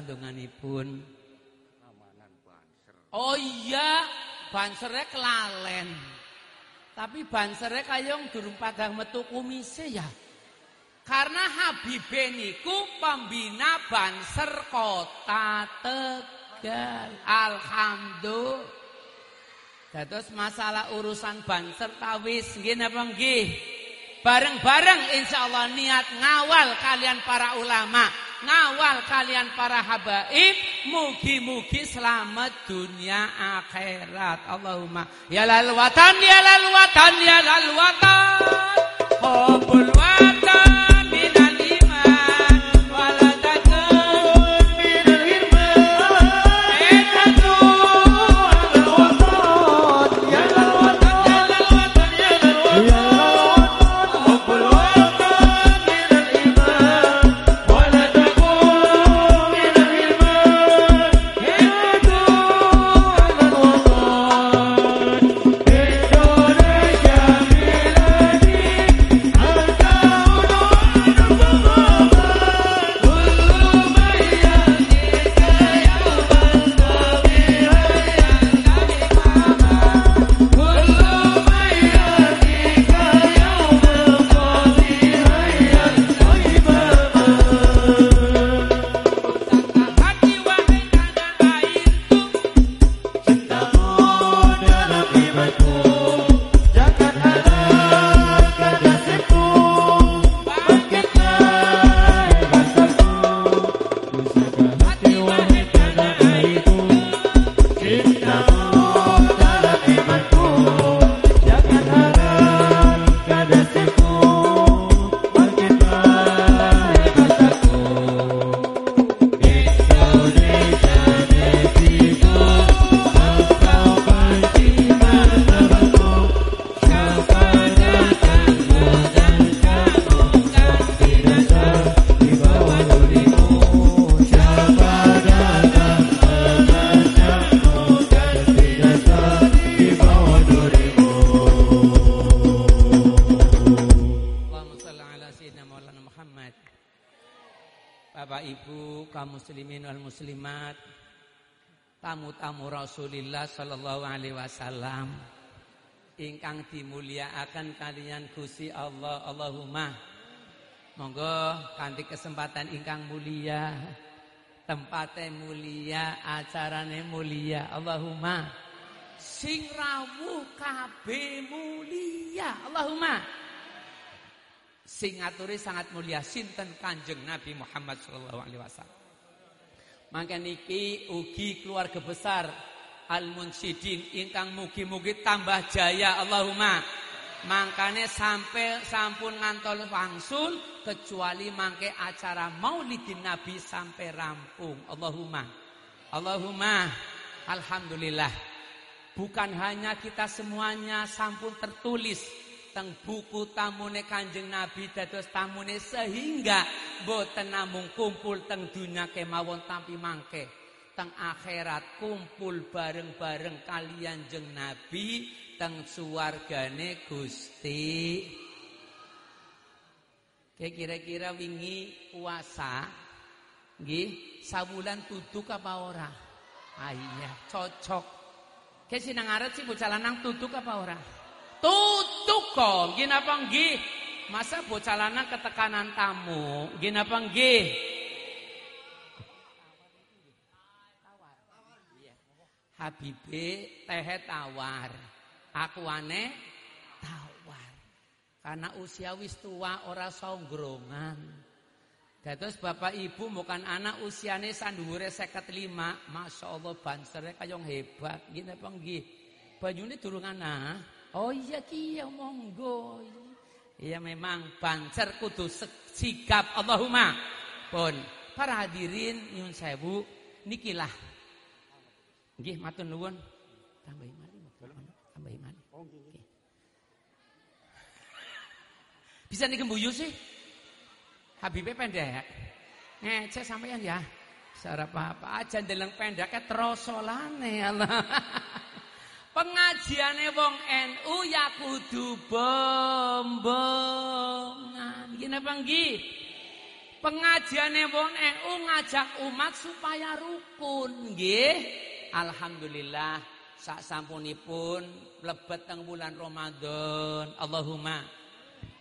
Ajeng-ajeng pandunganipun Oh iya bansernya kelalen. Tapi bansernya kayong durung padang metu kumise ya. Karena Habibe niku pembina banser kota Tegal. Alhamdulillah. Dados masalah urusan banser tawis nggih napa nggih? Bareng-bareng insyaallah niat ngawal kalian para ulama, ngawal kalian para habaib, mugi-mugi selamat dunia akhirat. Allahumma ya lal watan ya lal watan ya lal watan. Hubbul watan sallallahu alaihi wasallam. ingkang dimulyakaken kalian Gusti Allah Allahumma. Monggo kanthi kesempatan ingkang mulia tempatnya mulia acarane mulia Allahumma. Sing rawuh kabeh mulia Allahumma. Sing ngaturi sangat mulia sinten Kanjeng Nabi Muhammad sallallahu alaihi wasallam. Mangke niki ugi keluarga besar Al Munsidin ingkang mugi-mugi tambah jaya Allahumma. Mangkane sampai sampun ngantol wangsul kecuali mangke acara Maulidin Nabi sampai rampung. Allahumma. Allahumma. Alhamdulillah. Bukan hanya kita semuanya sampun tertulis teng buku tamune Kanjeng Nabi dados tamune sehingga boten namung kumpul teng dunya kemawon tapi mangke teng akhirat kumpul bareng-bareng kalian jeng Nabi teng suwargane Gusti. Kira-kira wingi puasa nggih sabulan tuduk apa ora? Ah iya, cocok. Kayak sinang aret sih bocah lanang tuduk apa ora? Tuduk kok, nggih napa nggih? Masa bocah lanang ketekanan tamu, nggih napa nggih? Habibe teh tawar. Aku aneh tawar. Karena usia wis tua ora songgrongan. Dados bapak ibu bukan anak usiane sandhuwure 55. Masya Allah bansernya kayong hebat. Gini apa nggih? Bajune durung anak. Oh iya kia monggo. Iya memang banser kudu sikap Allahumma. Pun para hadirin nyun sewu nikilah Nggih, matur nuwun. Tambahi malih, tambahi malih. Oh, nggih. Bisa nikembuyu sih? Habibnya pendek. Ngecek sampean ya. Sara apa aja ndeleng pendeknya trosolane Allah. Pengajiane wong NU ya kudu bombongan. Gini apa nggih? Pengajiane wong NU ngajak umat supaya rukun, nggih. Alhamdulillah sak sampunipun lebet teng bulan Ramadan. Allahumma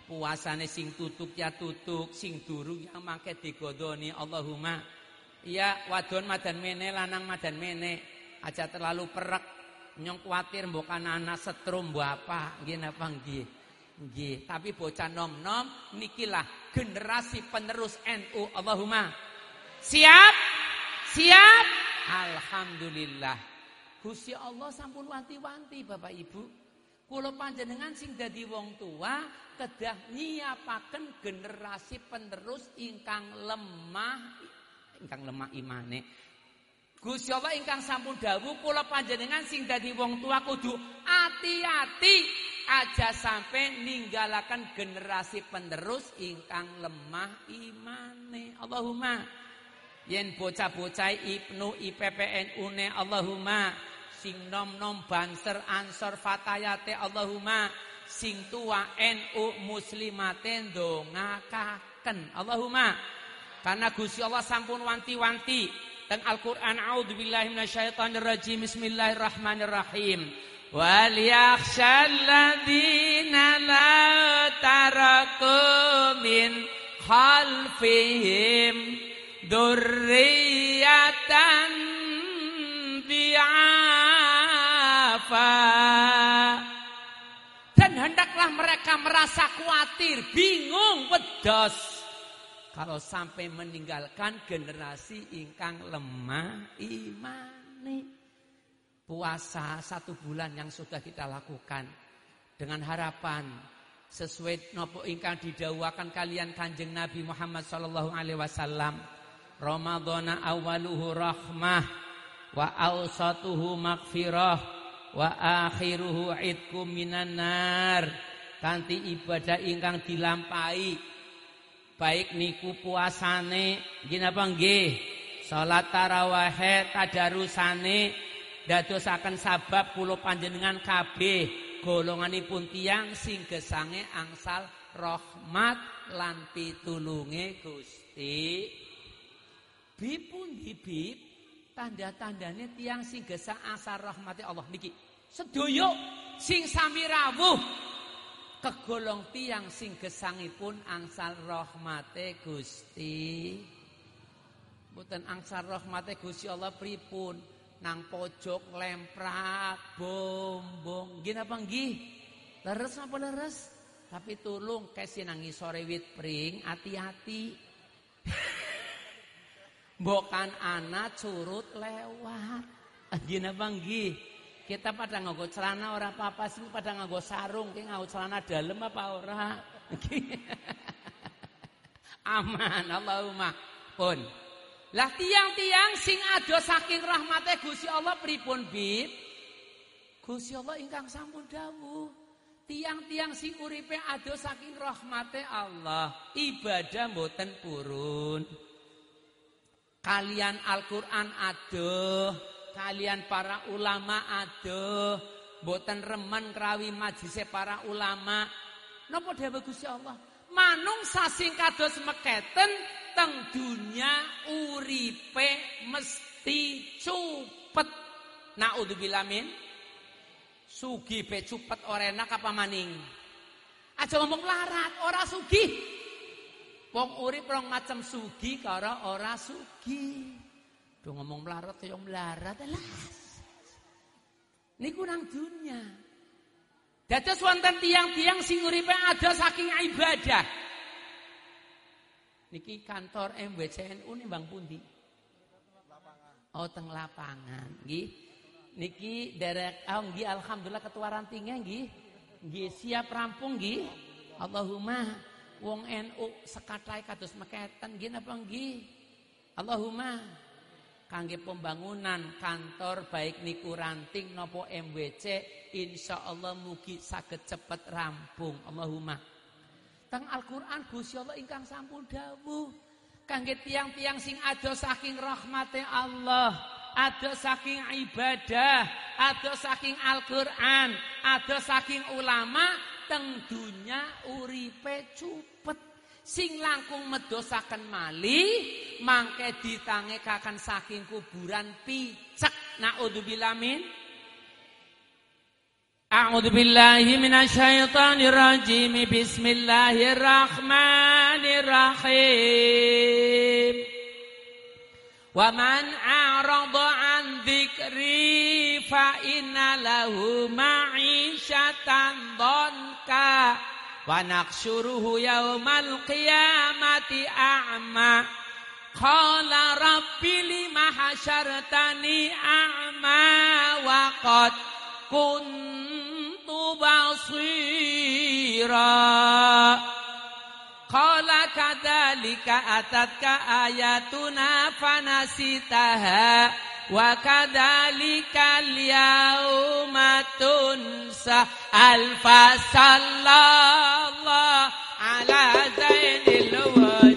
puasane sing tutuk ya tutuk, sing durung ya mangke digodoni. Allahumma ya wadon madan mene lanang madan mene aja terlalu perek nyong kuatir mbok anak setrum mbok apa nggih napa nggih nggih. Tapi bocah nom-nom nikilah generasi penerus NU Allahumma siap? Siap Alhamdulillah. Gusti Allah sampun wanti-wanti Bapak Ibu. Kula panjenengan sing dadi wong tua kedah nyiapaken generasi penerus ingkang lemah ingkang lemah imane. Gusti Allah ingkang sampun dawuh kula panjenengan sing dadi wong tua kudu ati-ati aja sampai ninggalakan generasi penerus ingkang lemah imane. Allahumma yen bocah-bocah Ibnu IPPN UNE Allahumma sing nom-nom banser ansor fatayate Allahumma sing tua NU muslimate ndongakaken Allahumma karena Gusti Allah sampun wanti-wanti. Dan Al-Qur'an a'udzubillahi minasyaitonirrajim. Bismillahirrahmanirrahim. Wal yakhshalladzina la taraku min khalfihim Durriyatan bi'afa Dan hendaklah mereka merasa khawatir, bingung, wedos kalau sampai meninggalkan generasi ingkang lemah imani. Puasa satu bulan yang sudah kita lakukan. Dengan harapan sesuai nopo ingkang didawakan kalian kanjeng Nabi Muhammad sallallahu alaihi wasallam Ramadhana awaluhu rahmah wa awsatuhu maghfirah wa akhiruhu idkum minan nar. Kanthi ibadah ingkang dilampahi baik niku puasane nggih napa nggih? Salat tarawih tadarusane dadosaken sabab kula panjenengan kabeh golonganipun tiyang sing gesange angsal rahmat lan pitulunge Gusti Bipun bibip tanda-tandanya tiang sing gesa asar rahmati Allah niki. Sedoyo sing sami rawuh kegolong tiang sing gesangipun angsal rahmate Gusti. Mboten angsal rahmate Gusti Allah pripun? Nang pojok lemprak bombong. Nggih napa nggih? Leres napa leres? Tapi tulung kesi nangi sore wit pring, hati-hati. Bukan anak curut lewat. Nggih napa nggih? Kita pada nganggo celana ora apa-apa sih pada nganggo sarung, ki nganggo celana dalam apa ora? Aman Allahumma pun. Lah tiang-tiang sing ado saking rahmate Gusti Allah pripun bib? Gusti Allah ingkang sampun dawuh. Tiang-tiang sing uripe ado saking rahmate Allah, ibadah mboten purun. Kalian Al-Qur'an adoh, kalian para ulama aduh boten remen krawi majise para ulama. Napa dawuh Gusti Allah? Manung sasing kados meketen teng dunya uripe mesti cupet. Naudzubillah min. Sugi be cupet ora enak apa maning? Aja ngomong larat ora sugih wong urip rong macam sugi karo ora sugih Do ngomong melarat ya melarat lah. Niku nang dunia. Dados wonten tiang-tiang sing uripe ada saking ibadah. Niki kantor MWCNU nih Bang Pundi. Oh teng lapangan, nggih. Niki derek oh nggih alhamdulillah ketua rantingnya nggih. Nggih siap rampung nggih. Allahumma wong NU sekatai kados meketen nggih napa nggih. Allahumma kangge pembangunan kantor baik niku ranting nopo MWC insya Allah mugi saged cepet rampung Allahumma teng Al-Qur'an Allah ingkang sampun dawuh kangge tiang-tiang sing ada saking rahmate Allah ada saking ibadah ada saking Al-Qur'an ada saking ulama teng dunya uripe cupet. Sing langkung medosaken mali mangke ditangekaken saking kuburan picek. Naudzubillah min. A'udzu billahi minasyaitonir rajim Bismillahirrahmanirrahim. Wa man a'rada fa inna lahu ma'isyatan dhanka wa naqsyuruhu yaumal qiyamati a'ma. Qala rabbi lima hasyartani a'ma wa qad kuntu basira qala kadzalika atatka ayatuna fanasitaha wa kadzalika al-yawma tunsa alfa sallallahu ala zainil wujud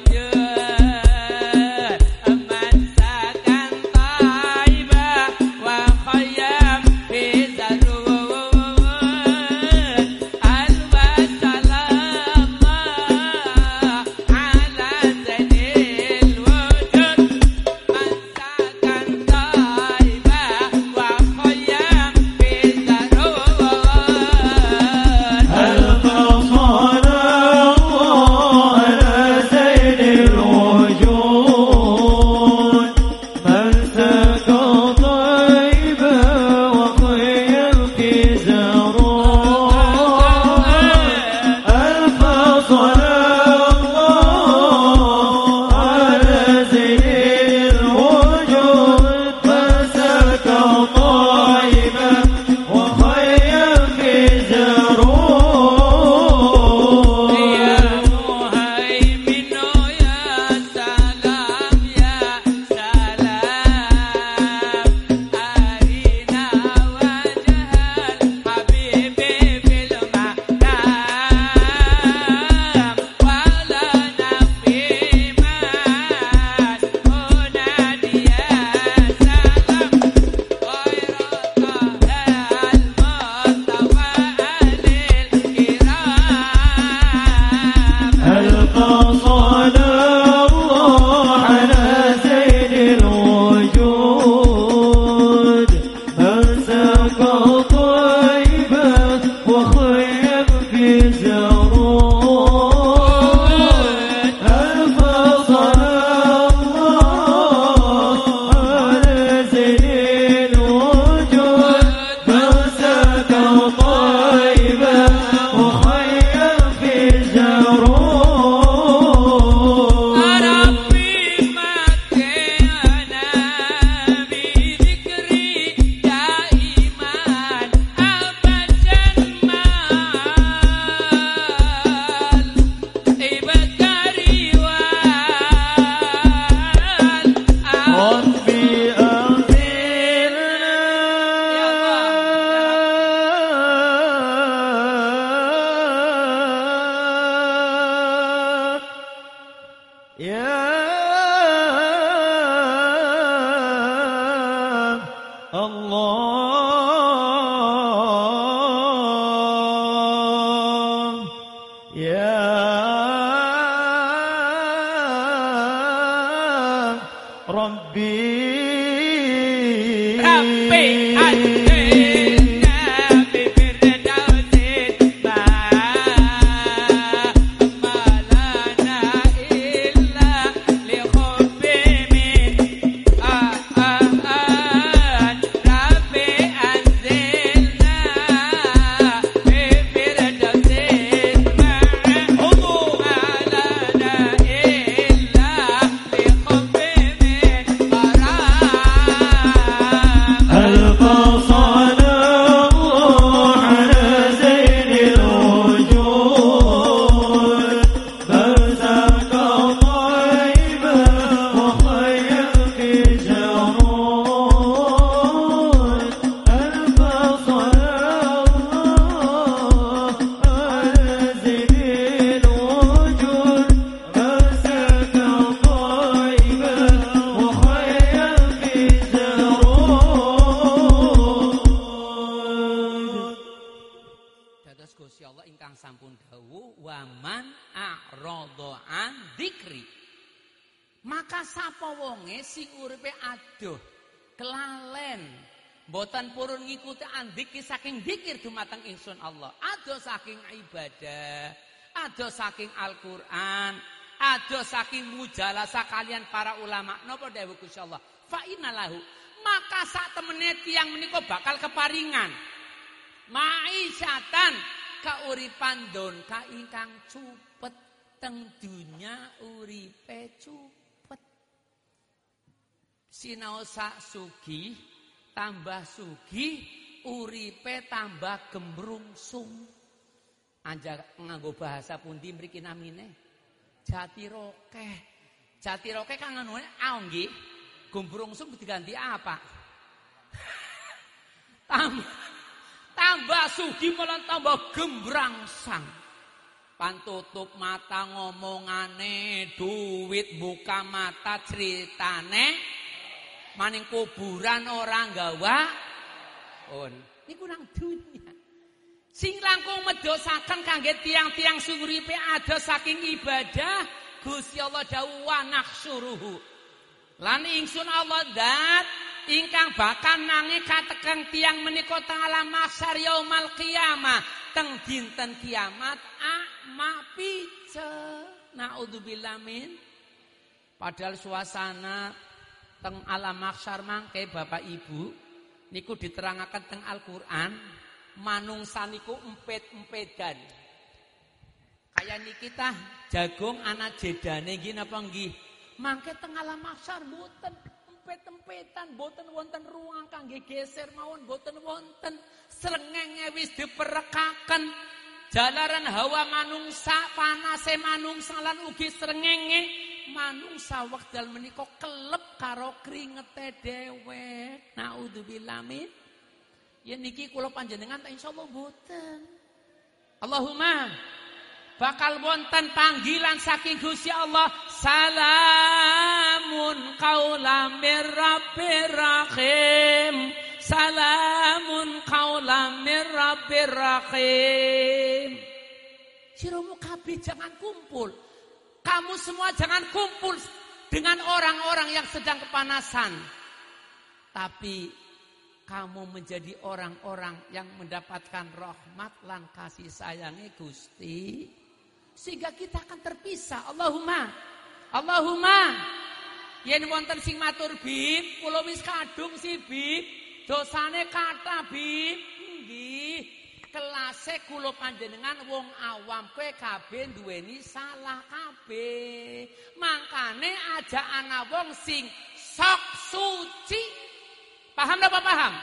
saking mujalasah kalian para ulama. Napa dawuh Gusti Allah? Fa innalahu maka sak temene tiyang menika bakal keparingan Ma'isyatan kauripan don ka ingkang cupet teng dunya uripe cupet. Sinaosa sugi tambah sugi uripe tambah gemrungsung. Anja nganggo bahasa pundi mriki namine? Jati rokeh. Jati rokeh kan nganune aong nggih. Diganti apa? tambah tambah sugi malah tambah gembrangsang. Pantutup mata ngomongane, duit buka mata ceritane, maning kuburan orang gawa. On, ini kurang dunia. Sing langkung medosaken kangge tiang-tiang suripe ada saking ibadah, Gusti Allah dawuh wa nakhsuruhu. Lan ingsun Allah dat ingkang bakal nangi katekeng tiang menika teng alam mahsyar yaumal qiyamah. Teng dinten kiamat akma pice naudzubillah min. Padahal suasana teng alam mahsyar mangke Bapak Ibu niku diterangaken teng Al-Qur'an manungsa niku empet-empedan kaya niki tah jagung anak jedane nggih napa nggih? Mangke teng alam mahsyar mboten empet-empetan boten wonten ruang kangge geser mawon boten wonten. Srengenge wis diperekaken. Jalaran hawa manungsa panase manungsa lan ugi srengenge. Manungsa wekdal menika kelep karo kringete dhewe naudzubillah min ya niki kula panjenengan insyaallah boten Allahumma bakal wonten panggilan saking Gusti Allah. Salamun qaulam rabbir rahim. Salamun qaulam rabbir rahim. Siromu kabeh jangan kumpul. Kamu semua jangan kumpul dengan orang-orang yang sedang kepanasan. Tapi kamu menjadi orang-orang yang mendapatkan rahmat lan kasih sayangnya Gusti. Sehingga kita akan terpisah. Allahumma Allahumma. Yen wonten sing matur bib kula wis kadung si bib dosane kata bib nggih. Kelase kula panjenengan wong awam kowe kabeh duweni salah kabeh. Mangkane aja ana wong sing sok suci paham apa paham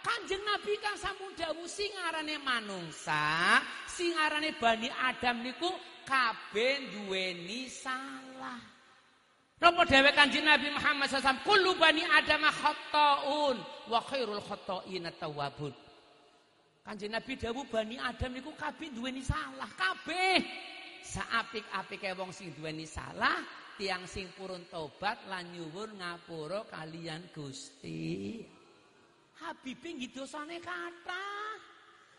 Kanjeng Nabi kan sampun dawuh sing arane manungsa, sing arane Bani Adam niku kabeh duweni salah. Napa dhewe Kanjeng Nabi Muhammad SAW kullu bani Adam khata'un wa khairul khata'in tawwabun. Kanjeng Nabi dawuh Bani Adam niku kabeh duweni salah, kabeh. saapik-apike wong sing duweni salah tiang sing purun tobat lan nyuwun ngapura kalian Gusti. Habibe nggih dosane kathah.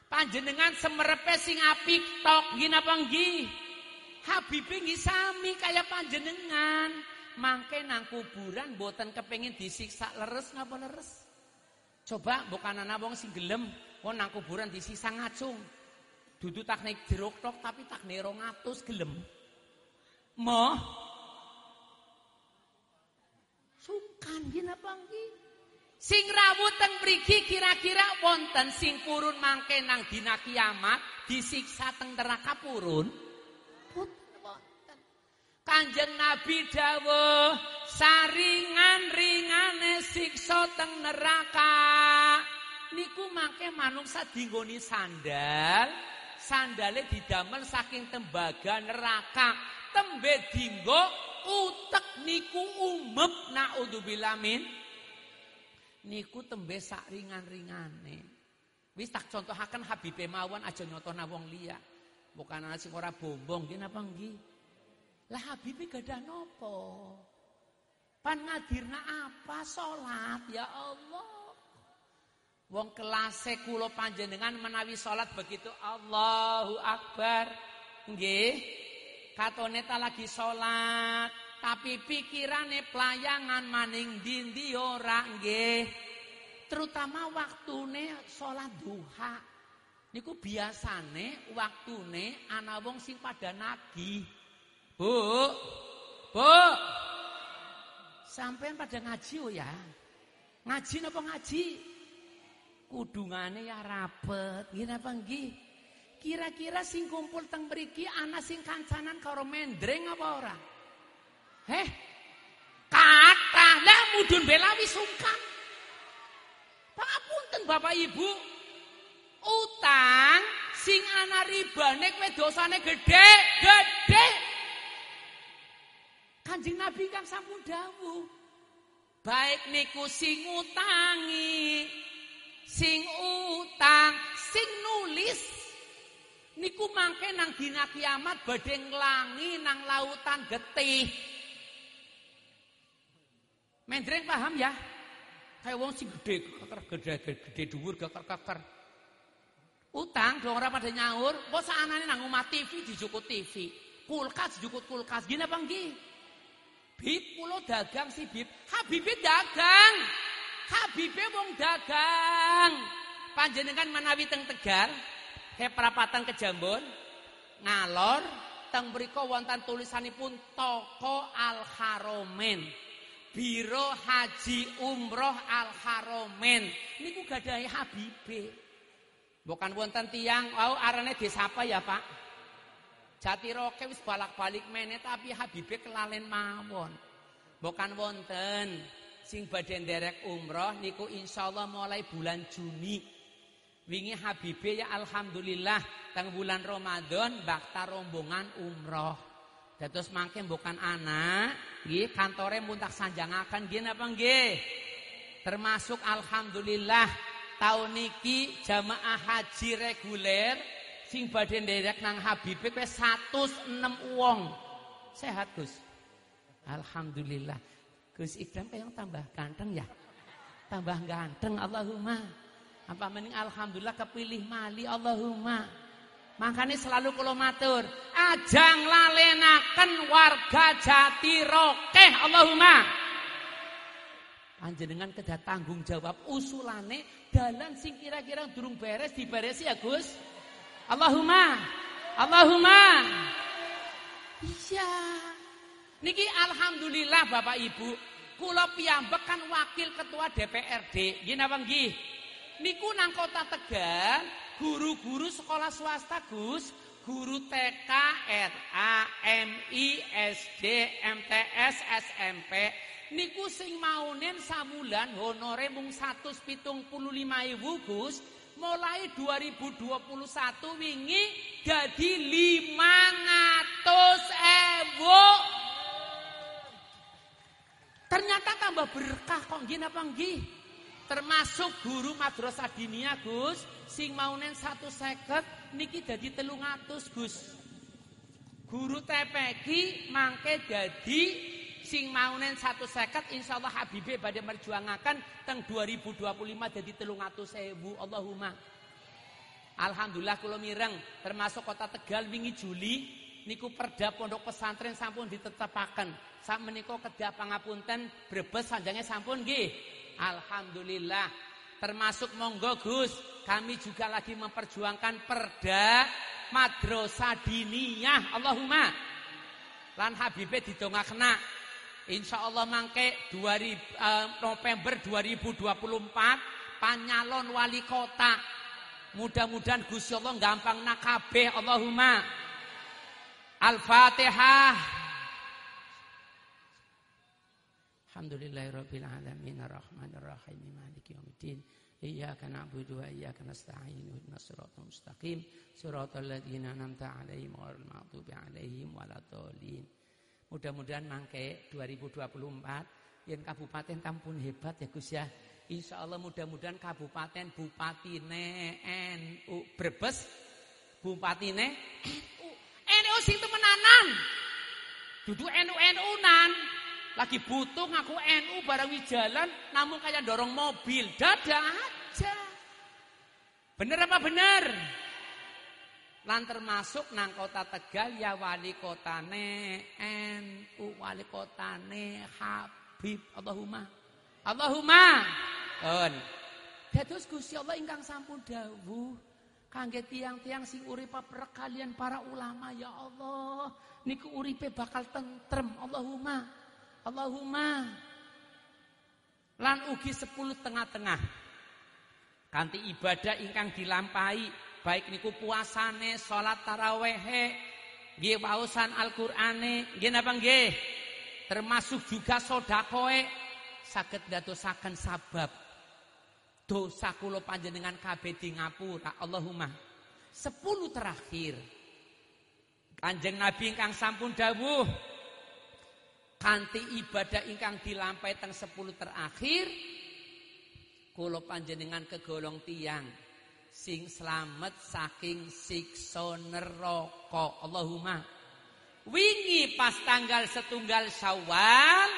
Panjenengan semerepe sing apik tok nggih napa nggih? Habibe nggih sami kaya panjenengan. Mangke nang kuburan boten kepengin disiksa leres ngapa leres? Coba bukan anak wong sing gelem wong nang kuburan disiksa ngacung. Dudu tak nek jeruk tok tapi tak nek 200 gelem. Moh. Sungkan yen apa nggih? Sing rawuh teng mriki kira-kira wonten sing purun mangke nang dina kiamat disiksa teng neraka purun? Wonten. Kanjeng Nabi dawuh saringan-ringane siksa teng neraka. Niku mangke manungsa dinggoni sandal, sandale didamel saking tembaga neraka tembe dinggo utek niku umep naudzubillah min. Niku tembe sak ringan-ringane. Wis tak contohaken Habibe mawon aja nyontona wong liya. Bukan ana sing ora bombong nggih napa nggih? Lah Habibe gadah nopo? Pan ngadirna apa? Salat ya Allah. Wong kelase kula panjenengan menawi salat begitu Allahu Akbar. Nggih. Katone ta lagi salat, tapi pikirane pelayangan maning dindi ora nggih. Terutama waktune salat duha. Niku biasane waktune ana wong sing pada nagih. Bu. Bu. Sampean pada ngaji oh ya. Ngaji napa ngaji? kudungane ya rapet nggih apa nggih kira-kira sing kumpul teng mriki ana sing kancanan karo mendreng apa ora? Heh? Kathah. Lah mudun belawi sungkan pangapunten Bapak Ibu. Utang sing ana ribane kowe dosane gedhe gedhe. Kanjeng Nabi kang sampun dawuh baik niku sing utangi sing utang, sing nulis niku mangke nang dina kiamat badhe nglangi nang lautan getih. Mendreng paham ya? Kayak wong gede, keker gede gede dhuwur keker. Utang dong ora pada nyaur, kok saanane nang omah TV dijukut TV. Kulkas dijukut kulkas. Gini apa nggih? Bib kula dagang si Bib. Habibe dagang. Habibe wong dagang. Panjenengan menawi teng Tegal, ke perapatan ke Jambon, ngalor teng mriku wonten tulisanipun Toko Al Haromen. Biro Haji Umroh Al Haromen. Niku gadahi Habibe. Bukan wonten tiang, oh arane desa apa ya, Pak? Jatiroke wis balak-balik meneh tapi Habibe kelalen mawon. Bukan wonten sing badhe nderek umroh niku insyaallah mulai bulan Juni. Wingi Habibe ya alhamdulillah teng bulan Ramadan bakta rombongan umroh. Dados mangke bukan anak, nggih kantore muntah sanjangaken nggih napa nggih? Termasuk alhamdulillah tahun niki jamaah haji reguler sing badhe nderek nang Habibe wis 106 wong. Sehat, Gus. Alhamdulillah. Gus Ikram yang tambah ganteng ya. Tambah ganteng Allahumma. Apa mending alhamdulillah kepilih mali Allahumma. Makanya selalu kalau matur, ajang lalenaken warga Jati Rokeh Allahumma. Panjenengan kedah tanggung jawab usulane dalan sing kira-kira durung beres diberesi ya Gus. Allahumma. Allahumma. Iya. Niki alhamdulillah Bapak Ibu, kula piyambak kan wakil ketua DPRD. Nggih napa nggih? Niku nang Kota Tegal, guru-guru sekolah swasta Gus, guru TK, RA, MI, SD, MTS, SMP niku sing maunen sabulan honore mung 175.000 Gus. Mulai 2021 wingi jadi 500 ewu. Ternyata tambah berkah kok nggih napa nggih termasuk guru madrasah dinia Gus. Sing maunen satu seket niki jadi telung atus Gus. Guru TPQ mangke dadi sing maunen insya Allah Habibie badhe merjuangaken teng 2025 jadi telung atus sewu Allahumma. Alhamdulillah kula mireng termasuk kota Tegal wingi Juli niku perda pondok pesantren sampun ditetepaken sak menika kedha pangapunten Brebes sanjange sampun nggih Alhamdulillah. Termasuk monggo Gus. Kami juga lagi memperjuangkan perda madrasah diniyah. Allahumma. Lan Habibie didongakna Insya Allah mangke 2000, eh, November 2024 panyalon wali kota. Mudah-mudahan Gusti Allah gampang nakabeh. Allahumma. Al-Fatihah Alhamdulillahirabbil alamin arrahmanir rahim maliki yaumiddin Iyyaka na'budu wa iyyaka nasta'in ihdinas siratal mustaqim siratal ladzina an'amta 'alaihim ghairil maghdubi 'alaihim waladdallin Mudah-mudahan mangke 2024 yen kabupaten tampun hebat ya Gus ya. Insya Allah mudah-mudahan kabupaten bupati NU Brebes bupati NU NU sing temenanan. Duduk NU NU nan. Lagi butuh ngaku NU barang jalan namun kayak dorong mobil. Dadah aja. Bener apa bener? Lan termasuk nang kota Tegal ya wali kotane NU wali kotane Habib Allahumma Allahumma Pun Dados Gusti Allah ingkang sampun dawuh kangge tiang-tiang sing urip peprek kalian para ulama ya Allah niku uripe bakal tentrem Allahumma Allahumma lan ugi sepuluh tengah-tengah kanthi ibadah ingkang dilampahi baik niku puasane, salat tarawehe, nggih waosan Al-Qur'ane, nggih napa nggih? Termasuk juga sedakoe saged ndadosaken sabab dosa kula panjenengan kabeh di ngapura. Allahumma. Sepuluh terakhir. Kanjeng Nabi ingkang sampun dawuh kanthi ibadah ingkang dilampahi teng sepuluh terakhir kula panjenengan kegolong tiang sing slamet saking siksa neraka. Allahumma. Wingi pas tanggal setunggal Syawal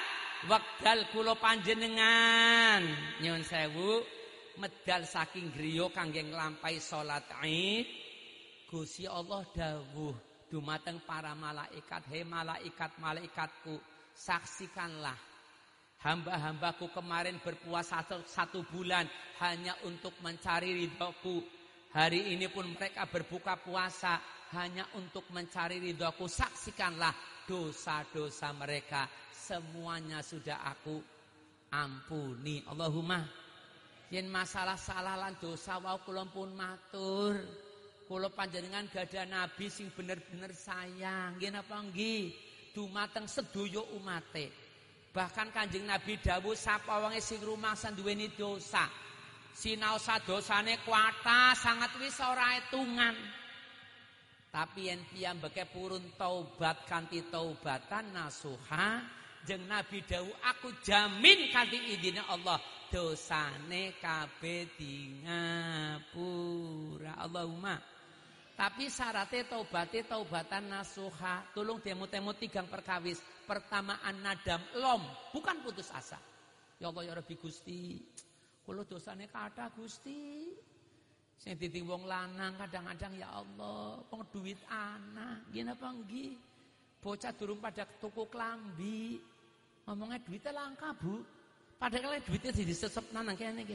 wekdal kula panjenengan nyun sewu medal saking griya kangge nglampahi salat Id. Gusti Allah dawuh dumateng para malaikat, "He malaikat, malaikatku, saksikanlah Hamba-hambaku kemarin berpuasa satu, bulan hanya untuk mencari ridhoku. Hari ini pun mereka berbuka puasa hanya untuk mencari ridhoku. Saksikanlah dosa-dosa mereka. Semuanya sudah aku ampuni. Allahumma. Yen masalah salah lan dosa wau kula pun matur. Kula panjenengan gada nabi sing bener-bener sayang. Nggih napa nggih? Dumateng sedaya umate. Bahkan Kanjeng Nabi dawuh sapa wonge sing rumasan duweni dosa. Sinaosa dosane kuata sangat wis ora etungan. Tapi yen piyambake purun taubat kanthi taubatan nasuha, jeng Nabi dawuh aku jamin kanthi idine Allah dosane kabeh di ngapura. Allahumma tapi syaratnya taubatnya taubatan nasuha. Tolong demo-demo tigang perkawis. Pertama nadam lom. Bukan putus asa. Ya Allah ya Rabbi Gusti. Kalau dosanya kata Gusti. Saya titi wong lanang kadang-kadang ya Allah. Peng duit anak. Gini apa nggih? Bocah durung pada toko klambi. Ngomongnya duitnya langka bu. Padahal duitnya jadi sesep nanang kene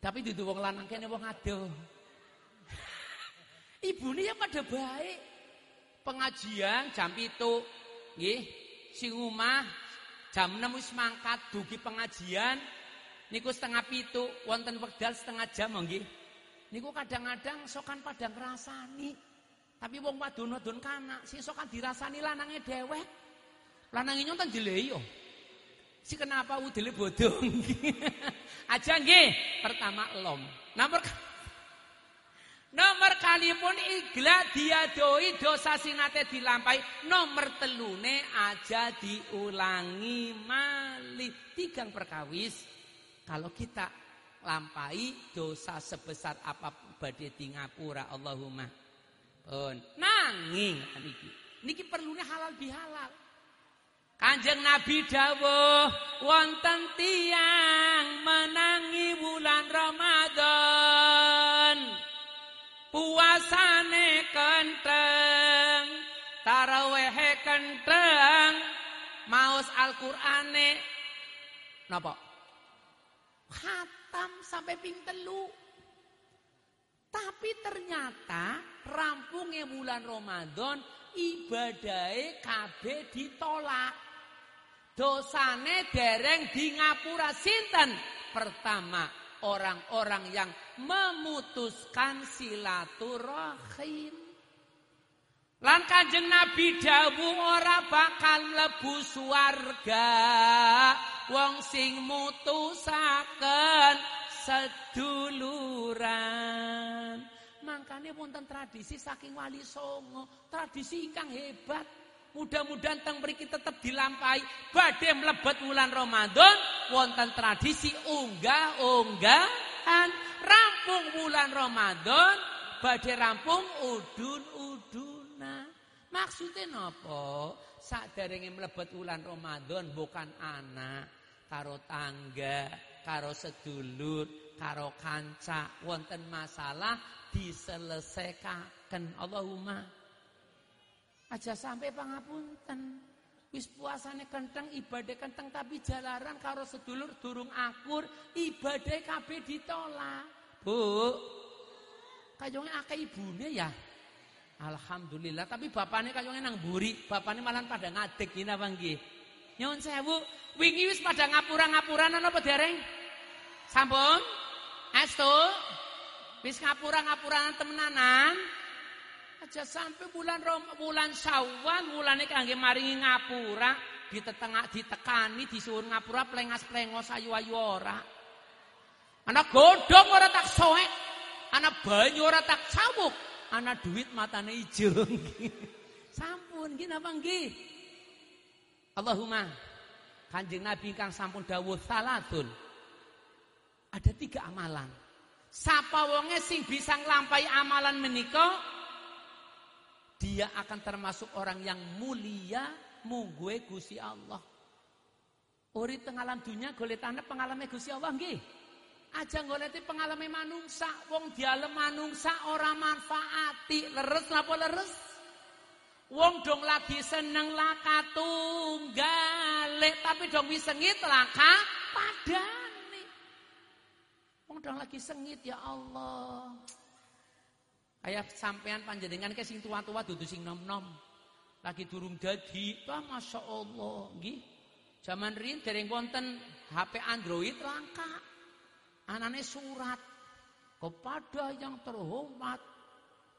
Tapi di wong lanang kene wong aduh. Ibune ya pada baik. Pengajian jam itu, nggih. Sing omah jam 6 wis mangkat dugi pengajian niku setengah pitu wonten wekdal setengah jam nggih. Niku kadang-kadang sokan pada ngrasani. Tapi wong wadon-wadon kana, sing sokan dirasani lanange dhewek. Lanange nyonten dilehi yo. Si kenapa udele bodong. Aja nggih. Pertama lom. Nomor Nomor kalipun igla diadoi dosa sinate dilampai. Nomor telune aja diulangi mali. Tigang perkawis. Kalau kita lampai dosa sebesar apa badhe di ngapura Allahumma. Pun nanging niki. Niki perlunya halal bihalal. Kanjeng Nabi dawuh wonten tiang menangi bulan Ramadan. Puasane kenteng, tarawehe kenteng, maos Al-Qur'ane napa? Khatam sampai ping telu. Tapi ternyata rampungnya bulan Ramadan ibadahnya kabeh ditolak. Dosane dereng di ngapura sinten. Pertama, orang-orang yang memutuskan silaturahim. Lan kanjeng Nabi dawu ora bakal mlebu swarga wong sing mutusaken seduluran. Mangkane wonten tradisi saking Wali Songo, tradisi ingkang hebat. Mudah-mudahan teng mriki tetep dilampahi badhe mlebet wulan Ramadan wonten tradisi unggah-unggahan rampung wulan Ramadan badhe rampung udun-uduna. Maksudnya napa? Saderenge mlebet wulan Ramadan bukan anak karo tangga, karo sedulur, karo kanca wonten masalah diselesaikan Allahumma aja sampai pangapunten. Wis puasane kenteng ibadah kenteng tapi jalaran karo sedulur durung akur ibadah kabeh ditolak. Bu kayongnya akeh ibune ya? Alhamdulillah tapi bapaknya kayongnya nang buri bapaknya malah pada ngadek gini apa nggih? Nyuwun sewu wingi wis pada ngapura-ngapuranan apa dereng? Sampun? Estu? Wis ngapura-ngapuranan temenanan aja sampai bulan Rom, bulan Syawal bulane kangge maringi ngapura ditetengak ditekani disuruh ngapura plengas-plengos ayu-ayu ora. Ana godhong ora tak soek, ana banyu ora tak cabuk, ana duit matane ijo. sampun nggih napa? Allahumma Kanjeng Nabi kang sampun dawuh salatun. Ada tiga amalan. Sapa wonge sing bisa nglampahi amalan menika dia akan termasuk orang yang mulia mungguwe Gusti Allah. Uri tengah dunia golek tanah pengalaman Gusti Allah nggih. Aja goleti pengalaman manungsa, wong dialem manungsa ora manfaati, leres napa leres? Wong dong lagi seneng laka tunggale, tapi dong wis sengit laka padane. Wong dong lagi sengit ya Allah. Kayak sampean panjenengan ke sing tua-tua dudu sing nom-nom. Lagi durung dadi, wah Masya Allah. Nggih. Zaman riyin dereng wonten HP Android langka. Anane surat kepada yang terhormat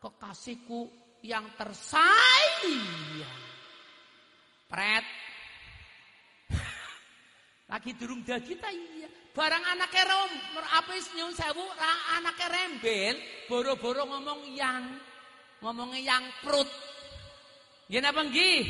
kekasihku yang tersayang. Pret. Lagi durung dadi ta iya. Barang anaknya rom, apa nyun sewu, anaknya rembel, boro-boro ngomong yang, ngomongnya yang perut. Ya napa nggih?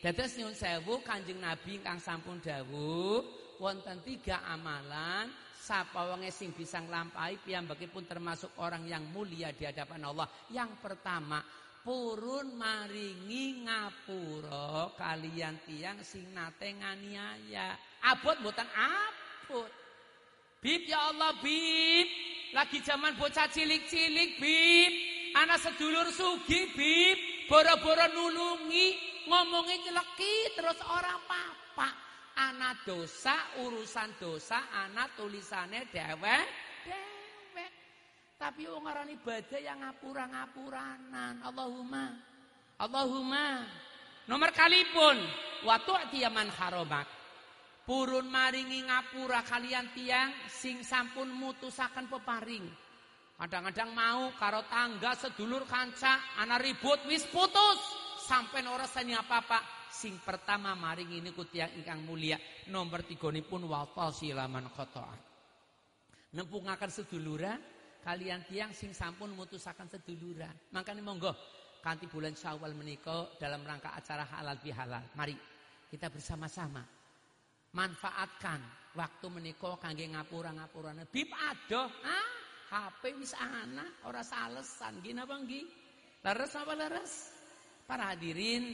Dados nyun sewu Kanjeng Nabi kang sampun dawuh wonten tiga amalan sapa wonge sing bisa nglampahi piyambakipun termasuk orang yang mulia di hadapan Allah. Yang pertama, purun maringi ngapura kalian tiang sing nate nganiaya. Abot apa takut. Bib ya Allah bib. Lagi zaman bocah cilik-cilik bib. Anak sedulur sugi bib. Boro-boro nulungi. Ngomongin nyeleki terus orang papa. Anak dosa, urusan dosa, anak tulisannya dewek. Dewek. Tapi wong aran ibadah yang ngapura-ngapuranan. Allahumma. Allahumma. Nomor kali pun. Waktu man haromak. Purun maringi ngapura kalian tiang sing sampun mutusakan peparing. Kadang-kadang mau karo tangga sedulur kanca anak ribut wis putus sampai ora sani apa-apa. Sing pertama maringi niku tiang ingkang mulia. Nomor tiga ini pun wafal silaman kotoa. Nempungakan sedulura kalian tiang sing sampun mutusakan sedulura. Makanya monggo kanti bulan Syawal menikah dalam rangka acara halal bihalal. Mari kita bersama-sama manfaatkan waktu menika kangge ngapura-ngapurane bib adoh ah HP wis ana ora salesan gini apa nggih leres apa leres Para hadirin,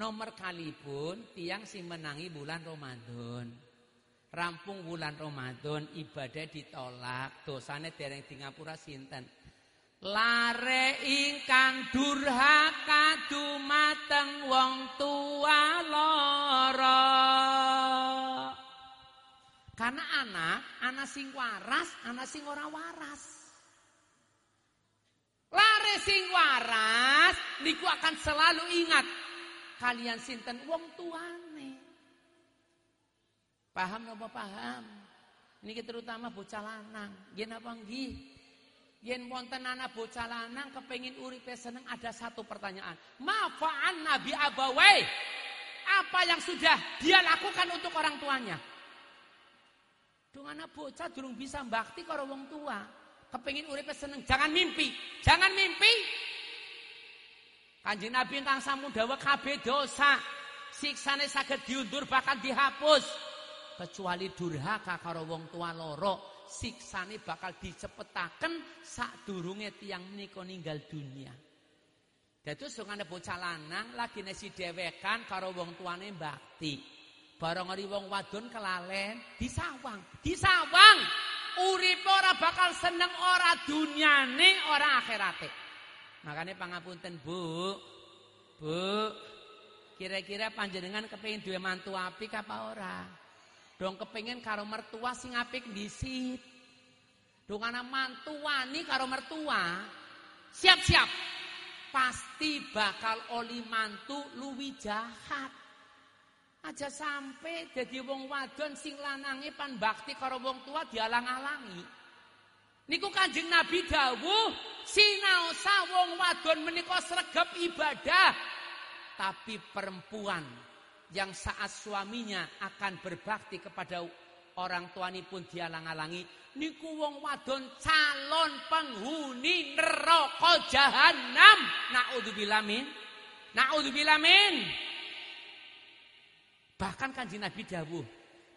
nomor kali pun tiang si menangi bulan Ramadan. Rampung bulan Ramadan ibadah ditolak, dosane dereng di ngapura sinten. Lare ingkang durhaka dumateng wong tua lara. Karena anak, anak sing waras, anak sing ora waras. Lare sing waras niku akan selalu ingat kalian sinten wong tuane. Paham napa paham? Niki terutama bocah lanang. Nggih napa nggih? Yen wonten anak bocah lanang kepengin uripe seneng ada satu pertanyaan. Mafa'an Nabi Abawai? Apa yang sudah dia lakukan untuk orang tuanya? Dong anak bocah durung bisa bakti karo wong tua. Kepengin uripe seneng, jangan mimpi. Jangan mimpi. Kanjeng Nabi ingkang sampun dawuh kabeh dosa siksane saged diundur bahkan dihapus. Kecuali durhaka karo wong tua loro, siksane bakal dicepetaken sadurunge tiyang menika ninggal dunia. Dadi sing ana bocah lanang lagi nesi dewekan karo wong tuane bakti. Barang ngeri wong wadon kelalen, disawang, disawang. Uripe ora bakal seneng ora dunyane, ora akhirate. Makanya pangapunten Bu. Bu. Kira-kira panjenengan kepengin duwe mantu apik apa ora? Dong kepengin karo mertua sing apik disit. Dong ana mantu wani karo mertua. Siap-siap. Pasti bakal oli mantu luwi jahat. Aja sampai jadi wong wadon sing lanange pan bakti karo wong tua dialang-alangi. Niku Kanjeng Nabi dawuh, sinaosa wong wadon menika sregep ibadah. Tapi perempuan yang saat suaminya akan berbakti kepada orang tuani pun dialang-alangi, niku wong wadon calon penghuni neraka jahanam. Naudzubillah min. Naudzubillah min. Bahkan Kanjeng Nabi dawuh,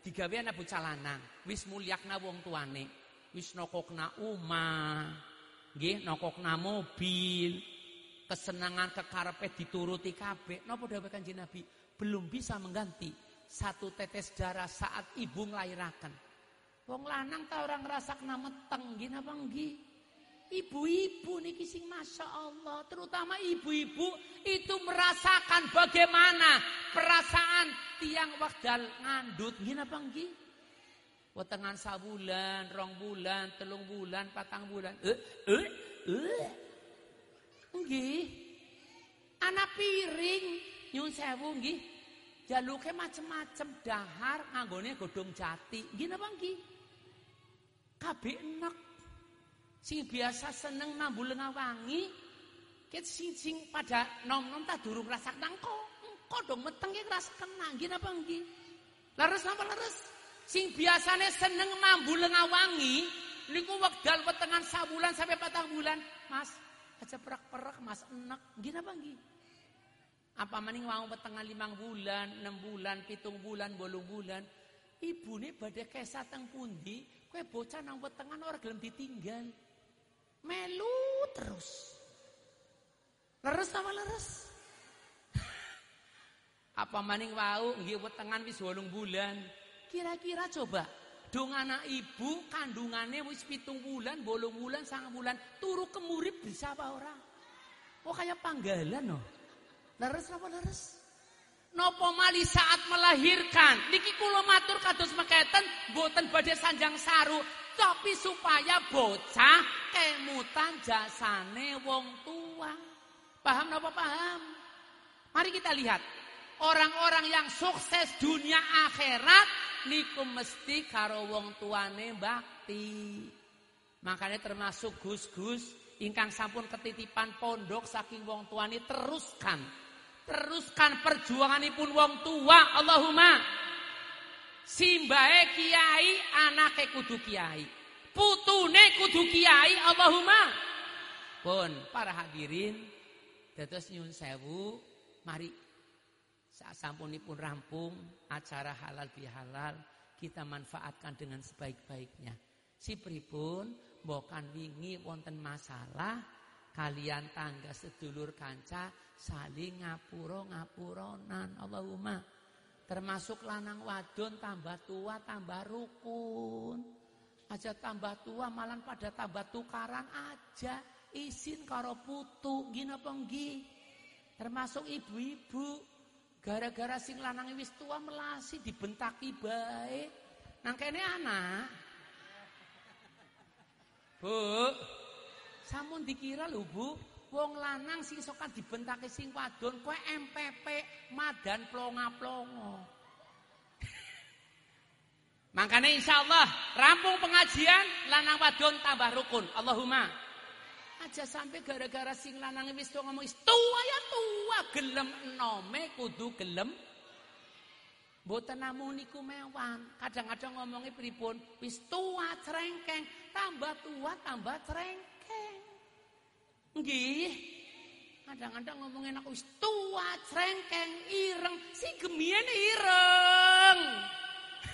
digawe anak bocah lanang, wis mulyakna wong tuane wis nokokna umah, nggih nokokna mobil, kesenangan kekarepe dituruti kabeh. Napa dawuh Kanjeng Nabi? Belum bisa mengganti satu tetes darah saat ibu nglairaken. Wong lanang ta orang ngrasakna meteng, nggih napa? Ibu-ibu niki sing Masya Allah Terutama ibu-ibu itu merasakan bagaimana Perasaan tiang wakdal ngandut Gini apa nggih? Wetengan sabulan, rong bulan, telung bulan, patang bulan. Eh, eh, eh. Nggih. Anak piring nyun sewu nggih. Jaluke macem-macem dahar nganggone godhong jati. Nggih napa nggih? Kabeh enek. Sing biasa seneng nambul wangi, ket sing sing pada nom-nom tak durung rasak nangko. Engko dong meteng ki rasa kena nggih napa nggih? Leres napa leres? Sing biasanya seneng mambu lengawangi, niku wekdal wetengan sabulan sampai patang bulan, Mas, aja perak-perak Mas enek. Nggih napa nggih? Apa maning wau wetengan limang bulan, enam bulan, pitung bulan, bolong bulan. Ibune badhe kesah teng pundi, kowe bocah nang wetengan ora gelem ditinggal. Melu terus. Leres apa leres? Apa maning wau nggih wetengan wis 8 bulan. Kira-kira coba dong anak ibu kandungannya wis pitung bulan, bolong bulan, sangat bulan, turu kemurip bisa apa orang? Oh kayak panggalan no. Leres apa leres? Nopo mali saat melahirkan, niki kula matur kados mekaten boten badhe sanjang saru, tapi supaya bocah kemutan jasane wong tua. Paham napa paham? Mari kita lihat orang-orang yang sukses dunia akhirat niku mesti karo wong tuane bakti. Makanya termasuk gus-gus ingkang sampun ketitipan pondok saking wong tuane teruskan. Teruskan perjuanganipun wong tua. Allahumma simbae kiai anake kudu kiai. Putune kudu kiai. Allahumma. Pun para hadirin dados nyun sewu mari saat sampunipun rampung acara halal bihalal kita manfaatkan dengan sebaik-baiknya. Si pripun bokan wingi wonten masalah kalian tangga sedulur kanca saling ngapura ngapuronan Allahumma. Termasuk lanang wadon tambah tua tambah rukun. Aja tambah tua malah pada tambah tukaran aja. Izin karo putu gina penggi termasuk ibu-ibu. Gara-gara sing lanang wis tua melasi dibentaki baik nang kene anak. Bu samun dikira lho Bu wong lanang sing sokan dibentake sing wadon kowe MPP madan plonga-plongo Makanya insya Allah rampung pengajian lanang wadon tambah rukun. Allahumma. Aja sampai gara-gara sing lanang wis ngomong tua ya tua gelem enome kudu gelem. Mboten namung niku mewan. Kadang-kadang ngomongnya pripun wis tua cerengkeng, tambah tua tambah cerengkeng. Nggih. Kadang-kadang ngomongin aku wis tua cerengkeng ireng, si gemien ireng.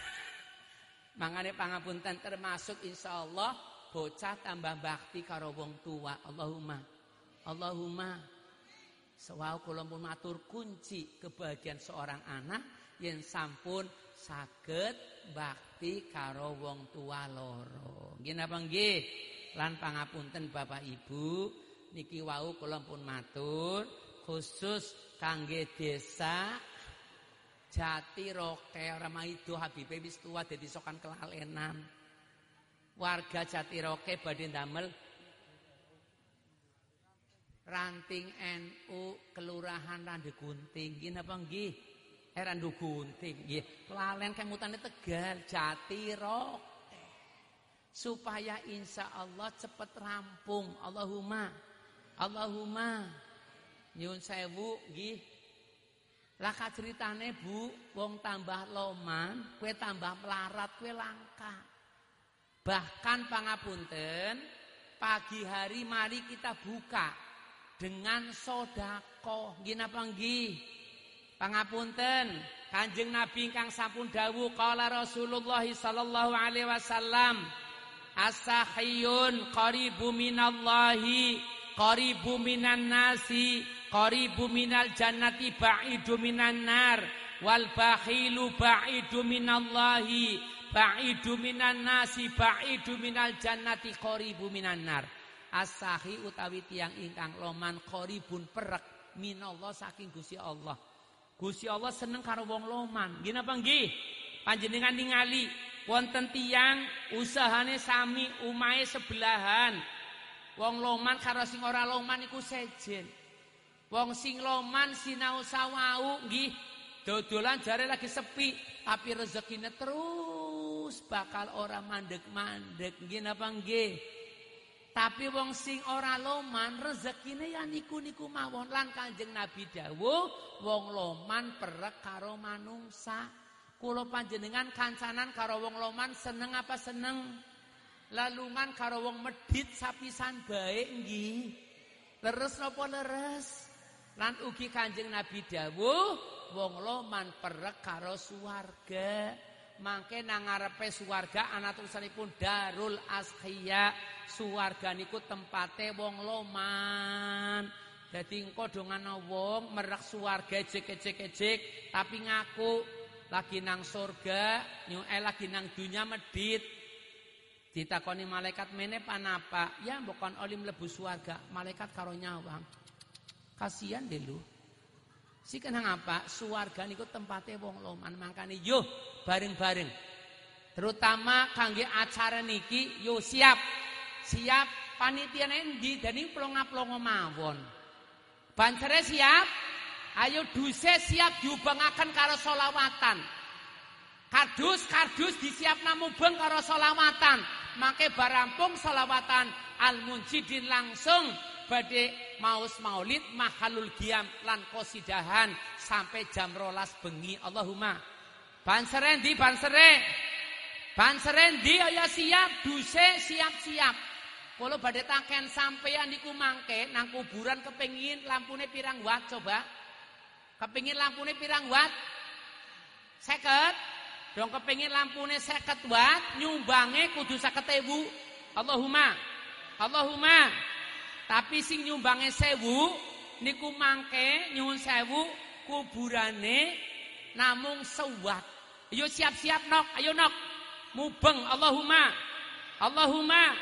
Mangane pangapunten termasuk insyaallah bocah tambah bakti karo wong tua. Allahumma. Allahumma. Sewau kula pun matur kunci kebahagiaan seorang anak yang sampun saged bakti karo wong tua loro. Nggih napa nggih? Lan pangapunten Bapak Ibu, niki wau kula pun matur khusus kangge desa Jati roke orang maido Habibe wis tua dadi sokan kelalenan. Warga Jati roke badhe damel ranting NU kelurahan Randu Gunting. Nggih napa nggih? Eh Randu Gunting nggih. Kelalen kemutane Tegal Jati roke. Supaya insya Allah cepat rampung. Allahumma. Allahumma. Nyun sewu nggih. Laka ceritane Bu, wong tambah loman, kue tambah melarat, kue langka. Bahkan pangapunten, pagi hari mari kita buka dengan sodako. Gina panggi. Pangapunten, Kanjeng Nabi kang sampun dawuh kala Rasulullah sallallahu alaihi wasallam, As-sahiyun qaribu minallahi, qaribu minan nasi, qaribu minal jannati ba'idu minan nar wal bakhilu ba'idu minallahi ba'idu minan nasi ba'idu minal jannati qaribu minan nar. Asahi utawi tiang ingkang loman qaribun perek minallah saking Gusti Allah. Gusti Allah seneng karo wong loman. Nggih napa nggih? Panjenengan ningali wonten tiang usahane sami umahe sebelahan wong loman karo sing ora loman iku sejen Wong sing loman sinau sawau nggih dodolan jare lagi sepi tapi rezekine terus bakal ora mandek-mandek nggih napa nggih. Tapi wong sing ora loman rezekine ya niku-niku mawon lan Kanjeng Nabi dawuh wong loman perek karo manungsa. Kula panjenengan kancanan karo wong loman seneng apa seneng? Lalungan karo wong medit sapisan baik nggih. Leres napa leres? Lan ugi Kanjeng Nabi dawuh wong loman perek karo suwarga. Mangke nang ngarepe suwarga ana tulisanipun Darul Ashiya. Suwarga niku tempate wong loman. Dadi engko dongana wong merek suwarga ejek-ejek-ejek tapi ngaku lagi nang surga, nyuwe lagi nang dunya medit. Ditakoni malaikat mene panapa? Ya bukan olim mlebu suwarga, malaikat karo nyawang. Kasihan deh lu. Si kenang apa? Suwarga niku tempatnya wong loman makane yo bareng-bareng. Terutama kangge acara niki yo siap. Siap panitia endi dan ini pelonga-pelonga mawon. Bancere siap? Ayo duse siap diubangaken karo solawatan. Kardus kardus disiap namubeng karo solawatan. Make barampung solawatan al-munjidin langsung. Badhe maus maulid mahalul giam lan kosidahan sampai jam rolas bengi. Allahumma. Bansere ndi bansere bansere ndi? Ayo siap duse siap-siap kalau badhe taken sampean niku mangke nang kuburan kepengin lampune pirang watt coba. Kepengin lampune pirang watt seket dong kepengin lampune seket watt nyumbange kudu seket ewu Allahumma Allahumma Tapi sing nyumbange sewu niku mangke nyuwun sewu kuburane namung sewat. Ayo siap-siap nok, ayo nok. Mubeng Allahumma. Allahumma.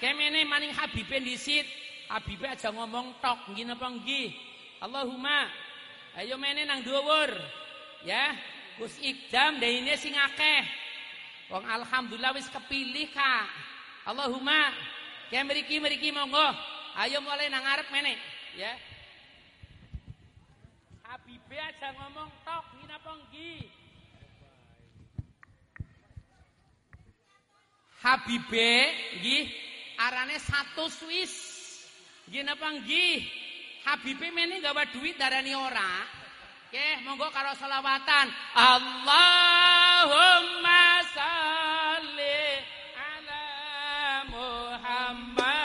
Kemene maning Habibe disit. Habibe aja ngomong tok, nggih napa nggih? Allahumma. Ayo mene nang dhuwur. Ya, Gus Ikdam ini sing akeh. Wong alhamdulillah wis kepilih, Kak. Allahumma. Ya mriki mriki monggo. Ayo mulai nang ngarep mene, ya. Habibe aja ngomong tok, nggih napa nggih? Habibe nggih arane satu Swiss. Nggih napa nggih? Habibe mene gawa duit darani ora. Oke, monggo karo selawatan. Allahumma sholli ala Muhammad.